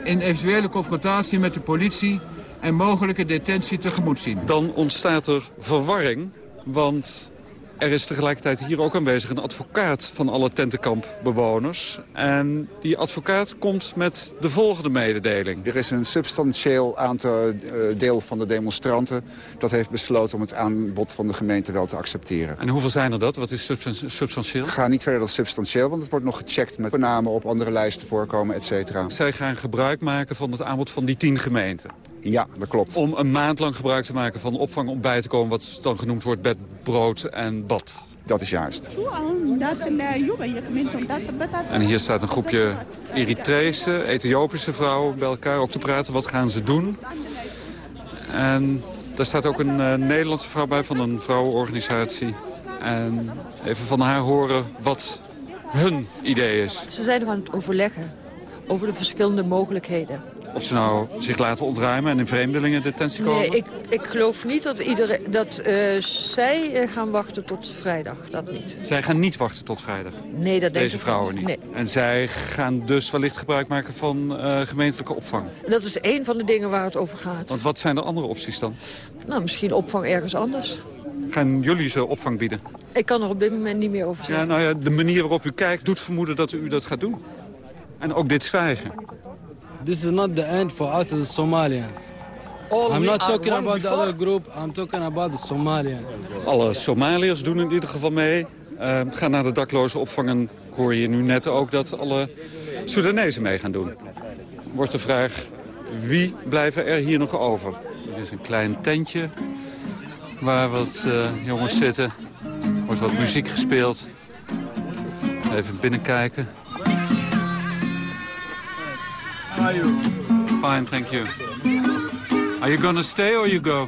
in eventuele confrontatie met de politie... en mogelijke detentie tegemoet zien. Dan ontstaat er verwarring, want er is tegelijkertijd hier ook aanwezig een advocaat van alle tentenkampbewoners. En die advocaat komt met de volgende mededeling. Er is een substantieel aantal eh, deel van de demonstranten... dat heeft besloten om het aanbod van de gemeente wel te accepteren. En hoeveel zijn er dat? Wat is substan- substantieel? Ik ga niet verder dan substantieel, want het wordt nog gecheckt... met namen op andere lijsten voorkomen, et cetera. Zij gaan gebruik maken van het aanbod van die tien gemeenten. Ja, dat klopt. Om een maand lang gebruik te maken van opvang om bij te komen... wat dan genoemd wordt bed, brood en bad. Dat is juist. En hier staat een groepje Eritrese, Ethiopische vrouwen bij elkaar ook te praten. Wat gaan ze doen? En daar staat ook een eh, Nederlandse vrouw bij van een vrouwenorganisatie. En even van haar horen wat hun idee is. Ze zijn nog aan het overleggen over de verschillende mogelijkheden. Of ze nou zich laten ontruimen en in vreemdelingen detentie komen. Nee, ik, ik geloof niet dat, iedereen, dat eh, zij eh, gaan wachten tot vrijdag. Dat niet. Zij gaan niet wachten tot vrijdag. Nee, dat denk Deze ik vrouwen niet. Nee. En zij gaan dus wellicht gebruik maken van eh, gemeentelijke opvang. Dat is één van de dingen waar het over gaat. Want wat zijn de andere opties dan? Nou, misschien opvang ergens anders. Gaan jullie ze opvang bieden? Ik kan er op dit moment niet meer over zeggen. Ja, nou ja, de manier waarop u kijkt doet vermoeden dat u dat gaat doen. En ook dit zwijgen. This is not the end for us as Somalians. All I'm not talking about the other group. I'm talking about the Somalians. Alle Somaliërs doen in ieder geval mee. Eh, gaan naar de dakloze opvang. En ik hoor je nu net ook dat alle Soedanezen mee gaan doen. Wordt de vraag, wie blijven er hier nog over? Er is een klein tentje waar wat eh, jongens zitten. Er wordt wat muziek gespeeld. Even binnenkijken. How are you? Fine, thank you. Are you gonna stay or you go?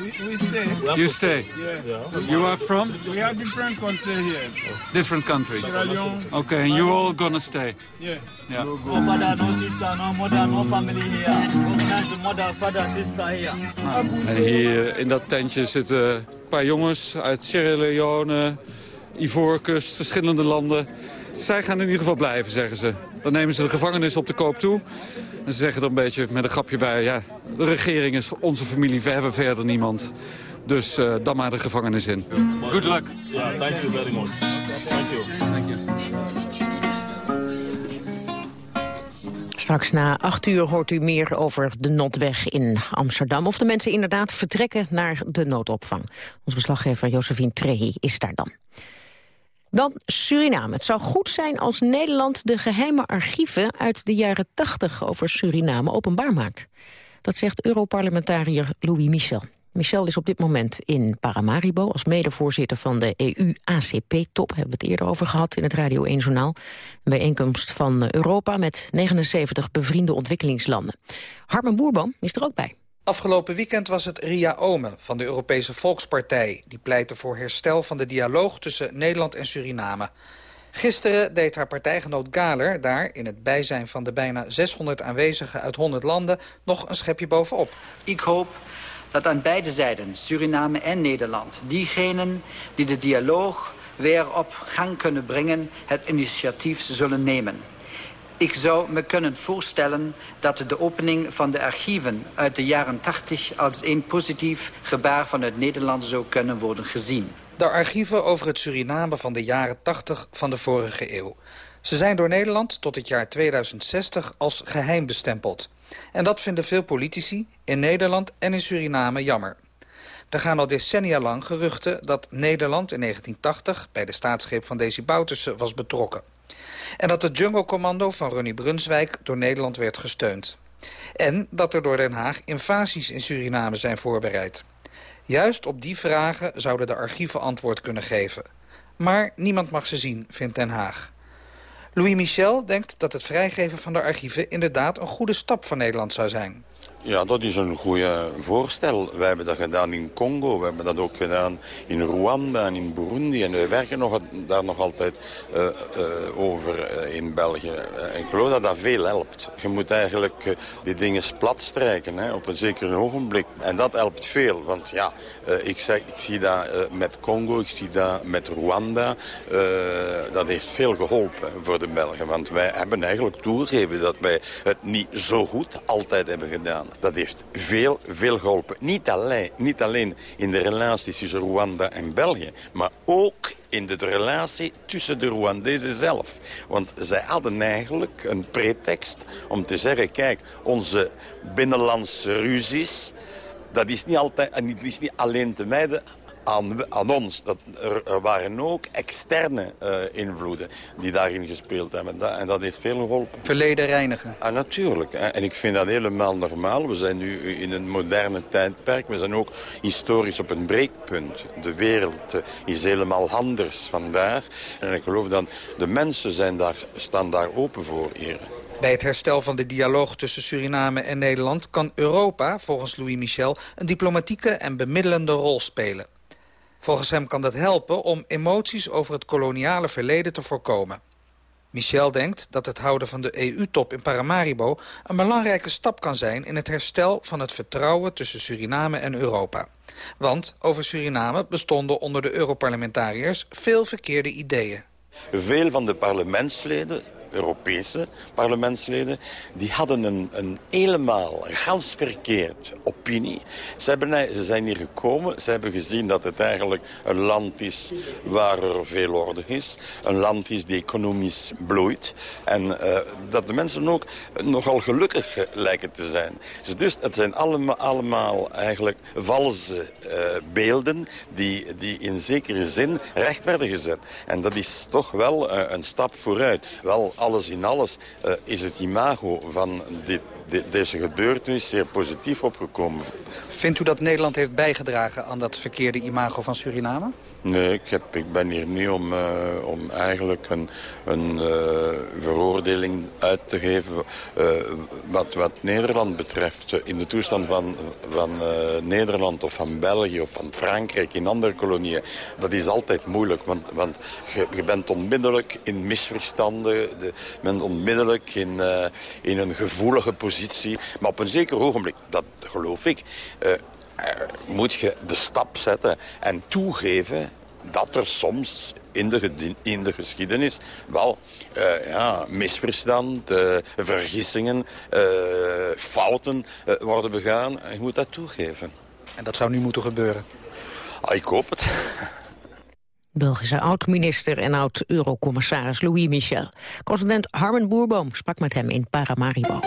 We, we stay. You stay. Yeah. You are from? We have different country here. Different country. Sierra Leone. Okay, and you all gonna stay? Yeah. Yeah. No father, no sister, no mother, no family here. No mother, father, sister here. En hier in dat tentje zitten een paar jongens uit Sierra Leone, Ivoorkust, verschillende landen. Zij gaan in ieder geval blijven, zeggen ze. Dan nemen ze de gevangenis op de koop toe. En ze zeggen er een beetje met een grapje bij... ja, de regering is onze familie, we hebben verder niemand. Dus eh, dan maar de gevangenis in. Good luck. Yeah, thank you very much. Thank you. Thank you. Straks na acht uur hoort u meer over de Notweg in Amsterdam. Of de mensen inderdaad vertrekken naar de noodopvang. Onze verslaggever Josephine Trehi is daar dan. Dan Suriname. Het zou goed zijn als Nederland de geheime archieven uit de jaren 80 over Suriname openbaar maakt. Dat zegt Europarlementariër Louis Michel. Michel is op dit moment in Paramaribo als medevoorzitter van de EU-ACP-top. Hebben we het eerder over gehad in het Radio 1-journaal. Een bijeenkomst van Europa met 79 bevriende ontwikkelingslanden. Harmen Boerboom is er ook bij. Afgelopen weekend was het Ria Ome van de Europese Volkspartij. Die pleitte voor herstel van de dialoog tussen Nederland en Suriname. Gisteren deed haar partijgenoot Galer daar, in het bijzijn van de bijna 600 aanwezigen uit 100 landen, nog een schepje bovenop. Ik hoop dat aan beide zijden, Suriname en Nederland, diegenen die de dialoog weer op gang kunnen brengen, het initiatief zullen nemen. Ik zou me kunnen voorstellen dat de opening van de archieven uit de jaren 80 als een positief gebaar vanuit Nederland zou kunnen worden gezien. De archieven over het Suriname van de jaren 80 van de vorige eeuw. Ze zijn door Nederland tot het jaar 2060 als geheim bestempeld. En dat vinden veel politici in Nederland en in Suriname jammer. Er gaan al decennia lang geruchten dat Nederland in 1980... bij de staatsgreep van Desi Bouterse was betrokken. En dat het Jungle Commando van Ronnie Brunswijk door Nederland werd gesteund. En dat er door Den Haag invasies in Suriname zijn voorbereid. Juist op die vragen zouden de archieven antwoord kunnen geven. Maar niemand mag ze zien, vindt Den Haag. Louis Michel denkt dat het vrijgeven van de archieven... inderdaad een goede stap van Nederland zou zijn. Ja, dat is een goede voorstel. Wij hebben dat gedaan in Congo, we hebben dat ook gedaan in Rwanda en in Burundi. En wij werken nog, daar nog altijd uh, uh, over uh, in België. en ik geloof dat dat veel helpt. Je moet eigenlijk die dingen platstrijken hè, op een zeker ogenblik. En dat helpt veel, want ja, ik, zeg, ik zie dat met Congo, ik zie dat met Rwanda. dat heeft veel geholpen voor de Belgen. Want wij hebben eigenlijk toegegeven dat wij het niet zo goed altijd hebben gedaan. Dat heeft veel, veel geholpen. Niet alleen, niet alleen in de relaties tussen Rwanda en België, maar ook in de relatie tussen de Rwandezen zelf. Want zij hadden eigenlijk een pretext om te zeggen... kijk, onze binnenlandse ruzies, dat is niet, altijd, is niet alleen te mijden aan, aan, ons. Dat, er, er, waren ook externe uh, invloeden die daarin gespeeld hebben. Dat, en dat heeft veel geholpen. Verleden reinigen? Ah, natuurlijk. Hè. En ik vind dat helemaal normaal. We zijn nu in een moderne tijdperk. We zijn ook historisch op een breekpunt. De wereld uh, is helemaal anders vandaag. En ik geloof dat de mensen zijn daar, staan daar open voor hier. Bij het herstel van de dialoog tussen Suriname en Nederland... kan Europa, volgens Louis Michel, een diplomatieke en bemiddelende rol spelen. Volgens hem kan dat helpen om emoties over het koloniale verleden te voorkomen. Michel denkt dat het houden van de EU-top in Paramaribo... een belangrijke stap kan zijn in het herstel van het vertrouwen tussen Suriname en Europa. Want over Suriname bestonden onder de Europarlementariërs veel verkeerde ideeën. Veel van de parlementsleden Europese parlementsleden, die hadden een, een helemaal gans verkeerd opinie. Ze, hebben, ze zijn hier gekomen, ze hebben gezien dat het eigenlijk een land is waar er veel orde is. Een land is die economisch bloeit. En uh, dat de mensen ook nogal gelukkig lijken te zijn. Dus het zijn allemaal, allemaal eigenlijk valse uh, beelden die, die in zekere zin recht werden gezet. En dat is toch wel een stap vooruit. Wel, alles in alles uh, is het imago van dit, deze gebeurtenis zeer positief opgekomen. Vindt u dat Nederland heeft bijgedragen aan dat verkeerde imago van Suriname? Nee, ik, heb, ik ben hier niet om, uh, om eigenlijk een, een uh, veroordeling uit te geven uh, wat, wat Nederland betreft. In de toestand van, van Nederland of van België of van Frankrijk in andere koloniën. Dat is altijd moeilijk, want, want je, je bent onmiddellijk in misverstanden. De, bent onmiddellijk in, in een gevoelige positie. Maar op een zeker ogenblik, dat geloof ik moet je de stap zetten en toegeven dat er soms in de, in de geschiedenis wel uh, ja, misverstand, uh, vergissingen, uh, fouten worden begaan. Je moet dat toegeven. En dat zou nu moeten gebeuren? Ah, ik hoop het. Belgische oud-minister en oud-eurocommissaris Louis Michel. Correspondent Harmen Boerboom sprak met hem in Paramaribo.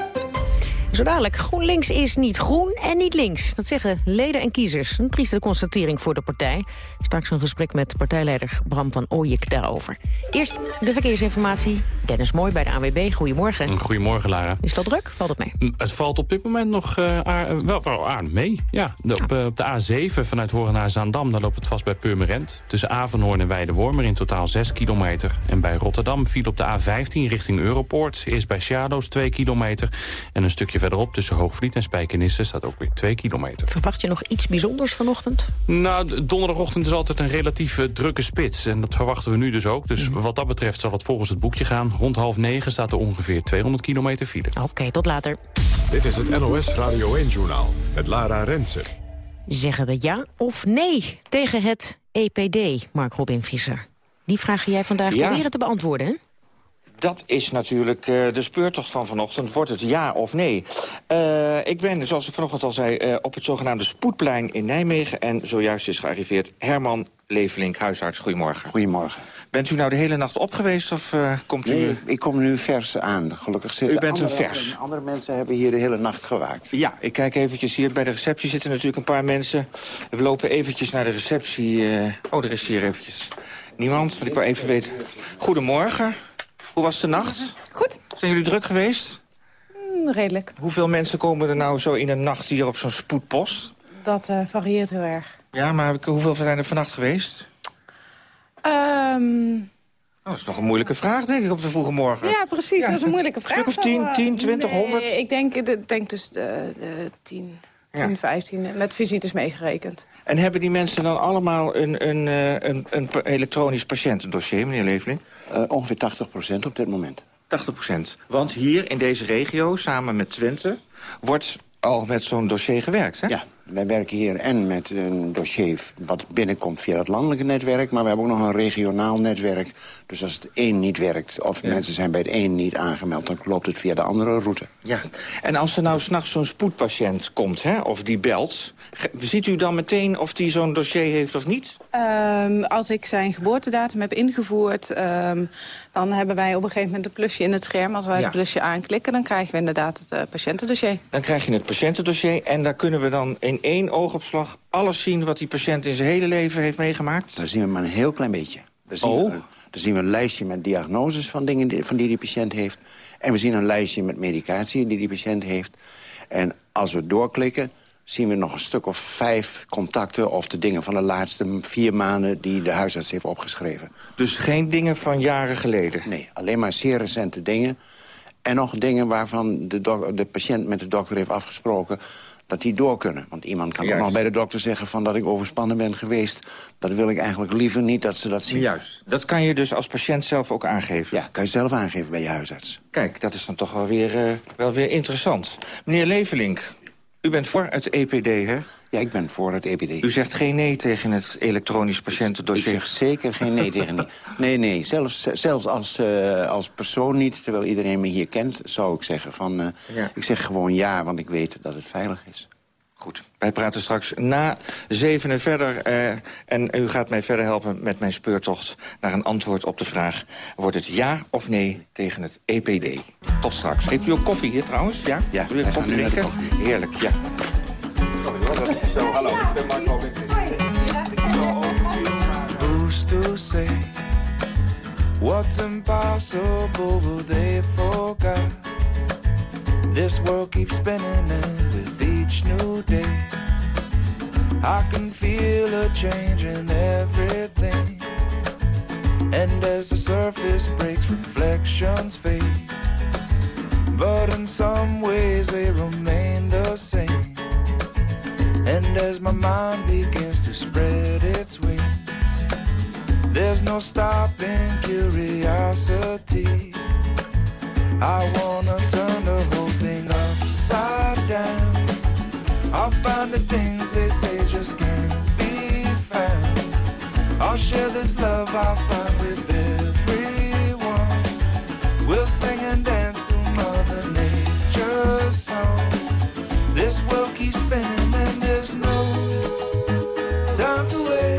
Zo dadelijk, GroenLinks is niet groen en niet links. Dat zeggen leden en kiezers. Een trieste constatering voor de partij. Straks een gesprek met partijleider Bram van Ooyek daarover. Eerst de verkeersinformatie. Dennis Mooi bij de ANWB. Goedemorgen. Goedemorgen, Lara. Is dat druk? Valt het mee? Mm, Het valt op dit moment nog uh, aard, wel, wel aardig mee. Ja, op, uh, op, de A7 vanuit Horen naar Zaandam, daar loopt het vast bij Purmerend. Tussen Avenhoorn en Weidewormer in totaal 6 kilometer. En bij Rotterdam viel op de A15 richting Europoort. Eerst bij Shadows 2 kilometer. En een stukje verderop tussen Hoogvliet en Spijkenisse staat ook weer 2 kilometer. Verwacht je nog iets bijzonders vanochtend? Nou, donderdagochtend is altijd een relatief uh, drukke spits. En dat verwachten we nu dus ook. Dus mm. wat dat betreft zal het volgens het boekje gaan. Rond half negen staat er ongeveer 200 kilometer file. Oké, okay, tot later. Dit is het NOS Radio 1-journaal met Lara Rensen. Zeggen we ja of nee tegen het EPD, Mark Robin Visser? Die vraag jij vandaag ja. proberen te beantwoorden, hè? Dat is natuurlijk uh, de speurtocht van vanochtend. Wordt het ja of nee? Uh, ik ben, zoals ik vanochtend al zei, uh, op het zogenaamde Spoedplein in Nijmegen. En zojuist is gearriveerd Herman Levelink, huisarts. Goedemorgen. Goedemorgen. Bent u nou de hele nacht op geweest of uh, komt u... Ik kom nu vers aan. Gelukkig zitten u bent andere, een vers. Andere mensen hebben hier de hele nacht gewaakt. Ja, ik kijk eventjes hier. Bij de receptie zitten natuurlijk een paar mensen. We lopen eventjes naar de receptie. Oh, er is hier eventjes niemand. Want ik wil even weten... Goedemorgen. Hoe was de nacht? Goed. Zijn jullie druk geweest? Mm, redelijk. Hoeveel mensen komen er nou zo in een nacht hier op zo'n spoedpost? Dat uh, varieert heel erg. Ja, maar hoeveel zijn er vannacht geweest? Um... Oh, dat is nog een moeilijke vraag, denk ik, op de vroege morgen. Ja, precies. Ja. Dat is een moeilijke vraag. Stuk of 10, 10, 20, 100? Nee, ik denk, ik denk dus de, de 10, 10 ja. 15, met visites meegerekend. En hebben die mensen dan allemaal een, een, een, een elektronisch patiëntendossier, meneer Leveling? Uh, ongeveer 80 procent op dit moment. 80 procent. Want hier in deze regio, samen met Twente, wordt al met zo'n dossier gewerkt, hè? Ja, wij werken hier en met een dossier wat binnenkomt via het landelijke netwerk... maar we hebben ook nog een regionaal netwerk. Dus als het één niet werkt of ja. mensen zijn bij het één niet aangemeld... dan loopt het via de andere route. Ja, en als er nou s'nachts zo'n spoedpatiënt komt, hè, of die belt... ziet u dan meteen of die zo'n dossier heeft of niet? Um, als ik zijn geboortedatum heb ingevoerd... Um, dan hebben wij op een gegeven moment een plusje in het scherm. Als wij ja. het plusje aanklikken, dan krijgen we inderdaad het uh, patiëntendossier. Dan krijg je het patiëntendossier en daar kunnen we dan in één oogopslag... alles zien wat die patiënt in zijn hele leven heeft meegemaakt? Dan zien we maar een heel klein beetje. Dan zien, oh. we, dan zien we een lijstje met diagnoses van dingen die, van die die patiënt heeft. En we zien een lijstje met medicatie die die patiënt heeft. En als we doorklikken, zien we nog een stuk of vijf contacten... of de dingen van de laatste vier maanden die de huisarts heeft opgeschreven. Dus geen dingen van jaren geleden? Nee, alleen maar zeer recente dingen. En nog dingen waarvan de, de patiënt met de dokter heeft afgesproken dat die door kunnen. Want iemand kan Juist. ook nog bij de dokter zeggen van dat ik overspannen ben geweest. Dat wil ik eigenlijk liever niet dat ze dat zien. Juist. Dat kan je dus als patiënt zelf ook aangeven? Ja, kan je zelf aangeven bij je huisarts. Kijk, dat is dan toch wel weer, uh, wel weer interessant. Meneer Levelink, u bent voor het EPD, hè? Ja, ik ben voor het EPD. U zegt geen nee tegen het elektronisch patiëntendossier? Ik zeg zeker geen nee tegen nee. Nee, nee, zelfs, zelfs als, uh, als persoon niet, terwijl iedereen me hier kent... zou ik zeggen van, uh, ja. ik zeg gewoon ja, want ik weet dat het veilig is. Goed, wij praten straks na zevenen verder. Uh, en u gaat mij verder helpen met mijn speurtocht naar een antwoord op de vraag... wordt het ja of nee tegen het EPD? Tot straks. Heeft u ook koffie hier trouwens? Ja? Ja, Wil u koffie drinken? Koffie. Heerlijk, ja. Sorry hoor, dat is zo. Hallo, ik ben Mark Robin. Who's to say What's impossible will they forget This world keeps spinning and with each new day. I can feel a change in everything. And as the surface breaks, reflections fade. But in some ways they remain the same. And as my mind begins to spread its wings There's no stopping curiosity. I wanna turn the whole thing upside down I'll find the things they say just can't be found. I'll share this love I find with everyone. We'll sing and dance to Mother Nature's song. This world keeps spinning and there's no time to waste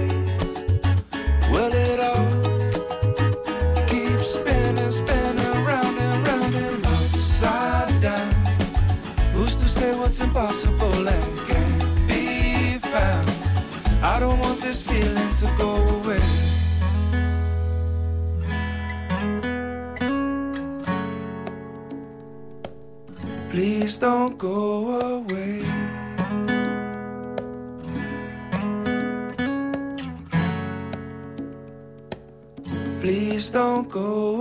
this feeling to go away. Please don't go away. Please don't go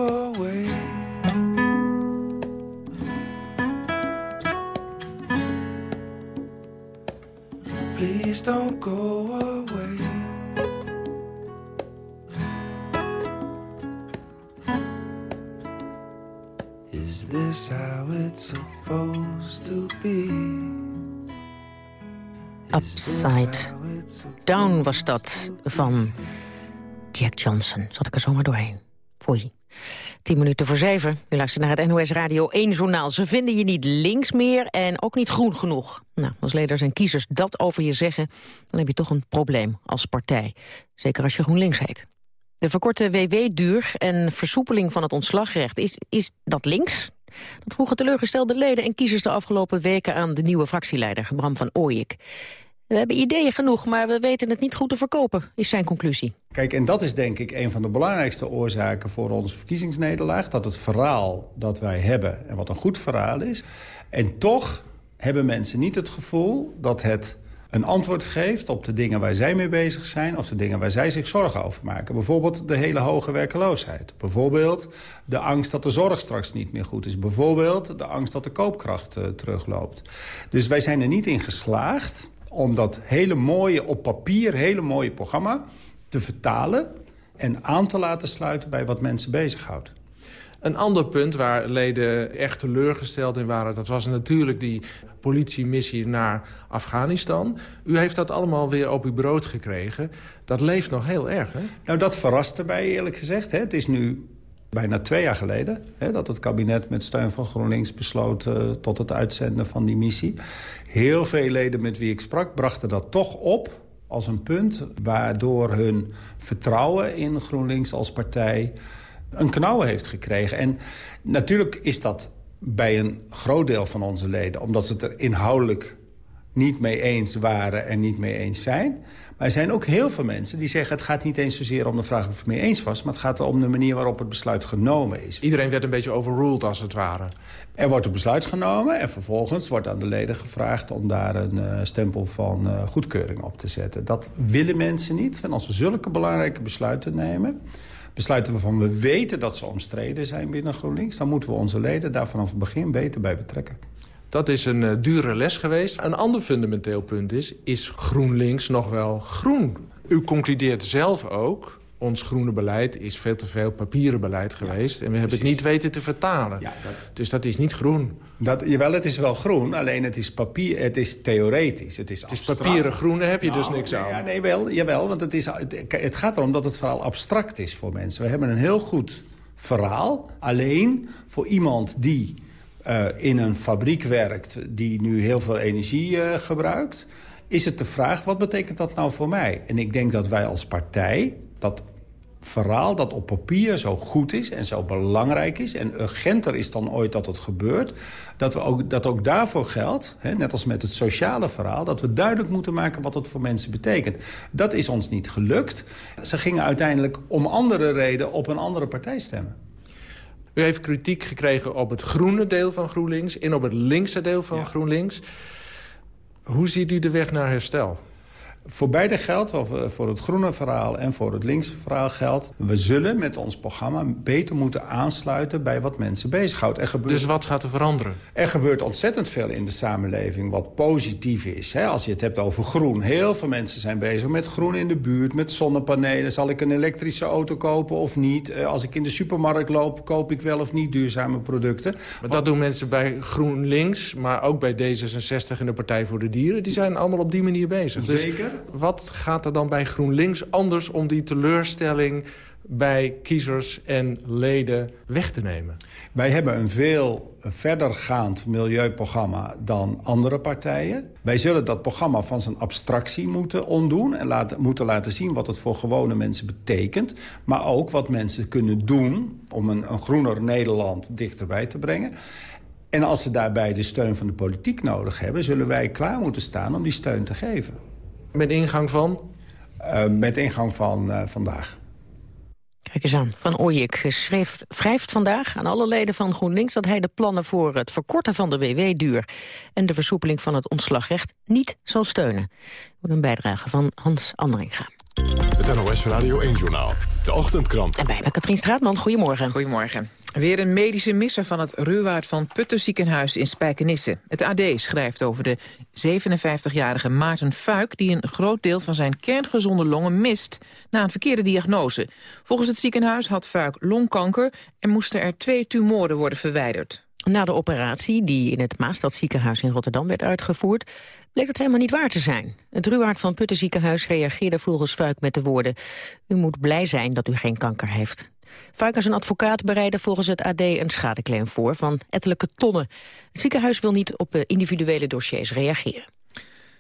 How it's supposed to be? Upside Down was dat van Jack Johnson. Zat ik er zomaar doorheen. Foei. Tien minuten voor zeven. U luistert naar het NOS Radio 1 journaal. Ze vinden je niet links meer en ook niet groen genoeg. Nou, als leders en kiezers dat over je zeggen... dan heb je toch een probleem als partij. Zeker als je GroenLinks heet. De verkorte WW-duur en versoepeling van het ontslagrecht... Is, is dat links? Dat vroegen teleurgestelde leden en kiezers de afgelopen weken... aan de nieuwe fractieleider, Bram van Ooyik. We hebben ideeën genoeg, maar we weten het niet goed te verkopen, is zijn conclusie. Kijk, en dat is denk ik een van de belangrijkste oorzaken voor onze verkiezingsnederlaag. Dat het verhaal dat wij hebben, en wat een goed verhaal is... en toch hebben mensen niet het gevoel dat het een antwoord geeft op de dingen waar zij mee bezig zijn... of de dingen waar zij zich zorgen over maken. Bijvoorbeeld de hele hoge werkeloosheid. Bijvoorbeeld de angst dat de zorg straks niet meer goed is. Bijvoorbeeld de angst dat de koopkracht uh, terugloopt. Dus wij zijn er niet in geslaagd om dat hele mooie, op papier hele mooie programma te vertalen... en aan te laten sluiten bij wat mensen bezighoudt. Een ander punt waar leden echt teleurgesteld in waren... dat was natuurlijk die politiemissie naar Afghanistan. U heeft dat allemaal weer op uw brood gekregen. Dat leeft nog heel erg, hè? Nou, dat verraste mij eerlijk gezegd. Hè. Het is nu bijna twee jaar geleden... Hè, dat het kabinet met steun van GroenLinks besloot... Uh, tot het uitzenden van die missie. Heel veel leden met wie ik sprak brachten dat toch op als een punt... waardoor hun vertrouwen in GroenLinks als partij een knauw heeft gekregen. En natuurlijk is dat bij een groot deel van onze leden... omdat ze het er inhoudelijk niet mee eens waren en niet mee eens zijn. Maar er zijn ook heel veel mensen die zeggen... het gaat niet eens zozeer om de vraag of ik het mee eens was... maar het gaat om de manier waarop het besluit genomen is. Iedereen werd een beetje overruled als het ware. Er wordt een besluit genomen en vervolgens wordt aan de leden gevraagd... om daar een uh, stempel van uh, goedkeuring op te zetten. Dat willen mensen niet. En als we zulke belangrijke besluiten nemen besluiten waarvan we weten dat ze omstreden zijn binnen GroenLinks... dan moeten we onze leden daar vanaf het begin beter bij betrekken. Dat is een uh, dure les geweest. Een ander fundamenteel punt is, is GroenLinks nog wel groen? U concludeert zelf ook, ons groene beleid is veel te veel papieren beleid geweest... Ja, en we hebben het niet weten te vertalen. Ja, dat... Dus dat is niet groen. Dat, jawel, het is wel groen, alleen het is, papier, het is theoretisch. Het is, het is papieren groen, daar heb je dus nou, dus niks aan. Ja, nee, wel, jawel, want het, is, het, het gaat erom dat het verhaal abstract is voor mensen. We hebben een heel goed verhaal, alleen voor iemand die uh, in een fabriek werkt... die nu heel veel energie uh, gebruikt... is het de vraag, wat betekent dat nou voor mij? En ik denk dat wij als partij dat verhaal dat op papier zo goed is en zo belangrijk is... en urgenter is dan ooit dat het gebeurt... dat, we ook, dat ook daarvoor geldt, hè, net als met het sociale verhaal... dat we duidelijk moeten maken wat het voor mensen betekent. Dat is ons niet gelukt. Ze gingen uiteindelijk om andere reden op een andere partij stemmen. U heeft kritiek gekregen op het groene deel van GroenLinks... en op het linkse deel van ja. GroenLinks. Hoe ziet u de weg naar herstel? Voor beide geldt, of voor het groene verhaal en voor het linkse verhaal geldt... we zullen met ons programma beter moeten aansluiten bij wat mensen bezighoudt. Er gebeurt, dus wat gaat er veranderen? Er gebeurt ontzettend veel in de samenleving wat positief is. Hè? Als je het hebt over groen. Heel veel mensen zijn bezig met groen in de buurt, met zonnepanelen. Zal ik een elektrische auto kopen of niet? Als ik in de supermarkt loop, koop ik wel of niet duurzame producten. Maar dat doen mensen bij GroenLinks, maar ook bij D66 en de Partij voor de Dieren. Die zijn allemaal op die manier bezig. Dus Zeker. Wat gaat er dan bij GroenLinks anders om die teleurstelling bij kiezers en leden weg te nemen? Wij hebben een veel verdergaand milieuprogramma dan andere partijen. Wij zullen dat programma van zijn abstractie moeten ontdoen... en laten, moeten laten zien wat het voor gewone mensen betekent... maar ook wat mensen kunnen doen om een, een groener Nederland dichterbij te brengen. En als ze daarbij de steun van de politiek nodig hebben... zullen wij klaar moeten staan om die steun te geven. Met ingang van? uh, met ingang van uh, vandaag. Kijk eens aan. Van Ooyek schreef, wrijft vandaag aan alle leden van GroenLinks... dat hij de plannen voor het verkorten van de WW-duur... en de versoepeling van het ontslagrecht niet zal steunen. Moet een bijdrage van Hans Andringa. Het NOS Radio 1-journaal. De ochtendkrant. En bij me Katrien Straatman. Goedemorgen. Goedemorgen. Weer een medische misser van het Ruwaard van Putten ziekenhuis in Spijkenisse. Het AD schrijft over de 57-jarige Maarten Fuik... die een groot deel van zijn kerngezonde longen mist na een verkeerde diagnose. Volgens het ziekenhuis had Fuik longkanker... en moesten er twee tumoren worden verwijderd. Na de operatie, die in het Maastadziekenhuis in Rotterdam werd uitgevoerd, bleek dat helemaal niet waar te zijn. Het Ruwaard van Putten ziekenhuis reageerde volgens Fuik met de woorden... U moet blij zijn dat u geen kanker heeft. Fuik en advocaat bereiden volgens het AD een schadeclaim voor van ettelijke tonnen. Het ziekenhuis wil niet op individuele dossiers reageren.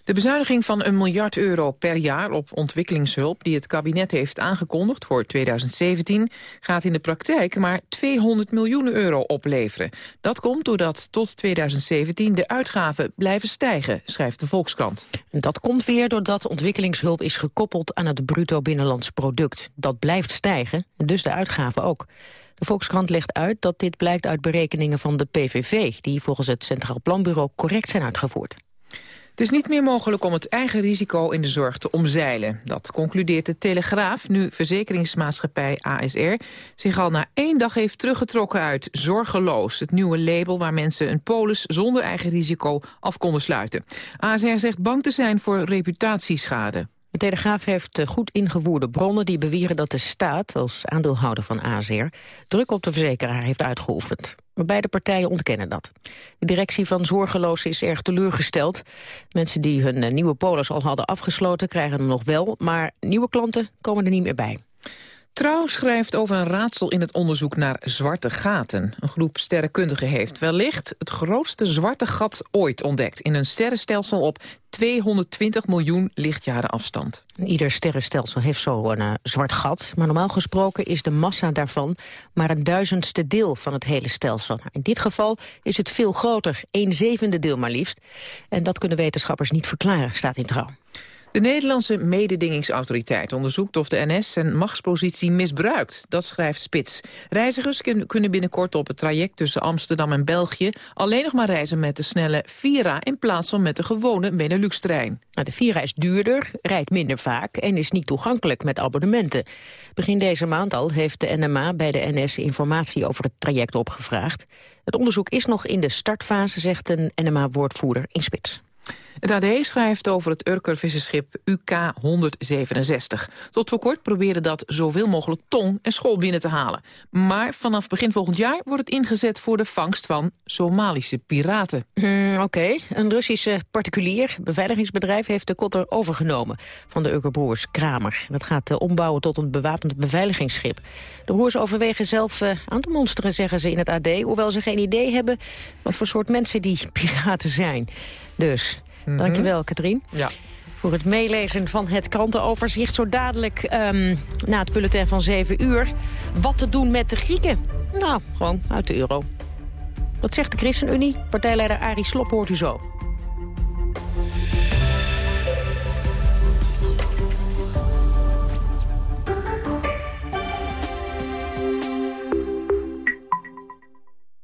De bezuiniging van een miljard euro per jaar op ontwikkelingshulp... die het kabinet heeft aangekondigd voor 2017... gaat in de praktijk maar 200 miljoen euro opleveren. Dat komt doordat tot 2017 de uitgaven blijven stijgen, schrijft de Volkskrant. Dat komt weer doordat ontwikkelingshulp is gekoppeld aan het bruto binnenlands product. Dat blijft stijgen, en dus de uitgaven ook. De Volkskrant legt uit dat dit blijkt uit berekeningen van de PVV... die volgens het Centraal Planbureau correct zijn uitgevoerd. Het is niet meer mogelijk om het eigen risico in de zorg te omzeilen. Dat concludeert de Telegraaf, nu verzekeringsmaatschappij ASR... zich al na één dag heeft teruggetrokken uit Zorgeloos... het nieuwe label waar mensen een polis zonder eigen risico af konden sluiten. ASR zegt bang te zijn voor reputatieschade. De Telegraaf heeft eh, goed ingevoerde bronnen die beweren dat de staat, als aandeelhouder van ASR, druk op de verzekeraar heeft uitgeoefend. Maar beide partijen ontkennen dat. De directie van Zorgeloos is erg teleurgesteld. Mensen die hun eh, nieuwe polis al hadden afgesloten krijgen hem nog wel, maar nieuwe klanten komen er niet meer bij. Trouw schrijft over een raadsel in het onderzoek naar zwarte gaten. Een groep sterrenkundigen heeft wellicht het grootste zwarte gat ooit ontdekt... in een sterrenstelsel op 220 miljoen lichtjaren afstand. Ieder sterrenstelsel heeft zo'n uh, zwart gat. Maar normaal gesproken is de massa daarvan maar een duizendste deel van het hele stelsel. Nou, in dit geval is het veel groter, een zevende deel maar liefst. En dat kunnen wetenschappers niet verklaren, staat in Trouw. De Nederlandse mededingingsautoriteit onderzoekt of de NS zijn machtspositie misbruikt. Dat schrijft Spits. Reizigers kunnen binnenkort op het traject tussen Amsterdam en België... alleen nog maar reizen met de snelle Vira in plaats van met de gewone Benelux-trein. Nou, de Vira is duurder, rijdt minder vaak en is niet toegankelijk met abonnementen. Begin deze maand al heeft de NMA bij de NS informatie over het traject opgevraagd. Het onderzoek is nog in de startfase, zegt een NMA-woordvoerder in Spits. Het AD schrijft over het Urker-visserschip UK-167. Tot voor kort probeerde dat zoveel mogelijk tong en school binnen te halen. Maar vanaf begin volgend jaar wordt het ingezet voor de vangst van Somalische piraten. Hmm, Oké, een Russische particulier beveiligingsbedrijf heeft de kotter overgenomen van de Urkerbroers Kramer. Dat gaat uh, ombouwen tot een bewapend beveiligingsschip. De broers overwegen zelf uh, aan te monsteren, zeggen ze in het AD, hoewel ze geen idee hebben wat voor soort mensen die piraten zijn. Dus, mm dankjewel Katrien. Ja. Voor het meelezen van het krantenoverzicht zo dadelijk um, na het bulletin van 7 uur. Wat te doen met de Grieken? Nou, gewoon uit de euro. Dat zegt de ChristenUnie. Partijleider Arie Slob hoort u zo.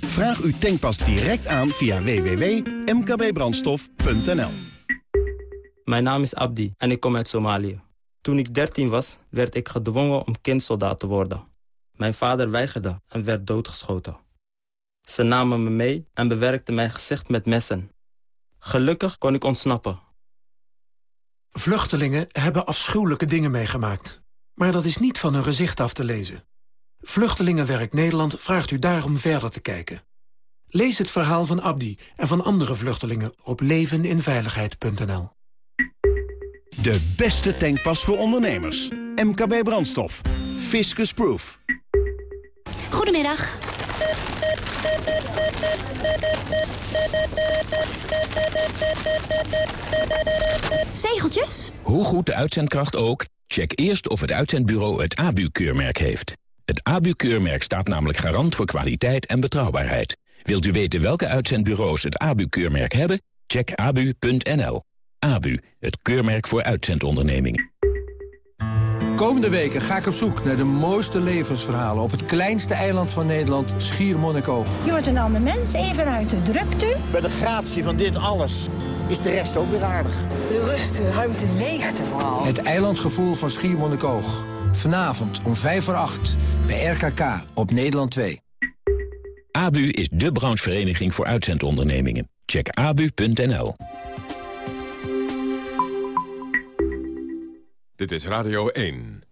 Vraag uw tankpas direct aan via www.mkbbrandstof.nl Mijn naam is Abdi en ik kom uit Somalië. Toen ik 13 was, werd ik gedwongen om kindsoldaat te worden. Mijn vader weigerde en werd doodgeschoten. Ze namen me mee en bewerkten mijn gezicht met messen. Gelukkig kon ik ontsnappen. Vluchtelingen hebben afschuwelijke dingen meegemaakt. Maar dat is niet van hun gezicht af te lezen. Vluchtelingenwerk Nederland vraagt u daarom verder te kijken. Lees het verhaal van Abdi en van andere vluchtelingen op leveninveiligheid.nl. De beste tankpas voor ondernemers. MKB Brandstof. Fiscus Proof. Goedemiddag. Zegeltjes? Hoe goed de uitzendkracht ook, check eerst of het uitzendbureau het ABU-keurmerk heeft. Het ABU-keurmerk staat namelijk garant voor kwaliteit en betrouwbaarheid. Wilt u weten welke uitzendbureaus het ABU-keurmerk hebben? Check abu.nl. ABU, het keurmerk voor uitzendondernemingen. Komende weken ga ik op zoek naar de mooiste levensverhalen... op het kleinste eiland van Nederland, Schiermonnikoog. Je wordt een ander mens, even uit de drukte. Bij de gratie van dit alles is de rest ook weer aardig. De rust, de ruimte, leegte vooral. Het eilandgevoel van Schiermonnikoog. Vanavond om 5 voor 8 bij RKK op Nederland 2. ABU is de branchevereniging voor uitzendondernemingen. Check abu.nl. Dit is Radio 1.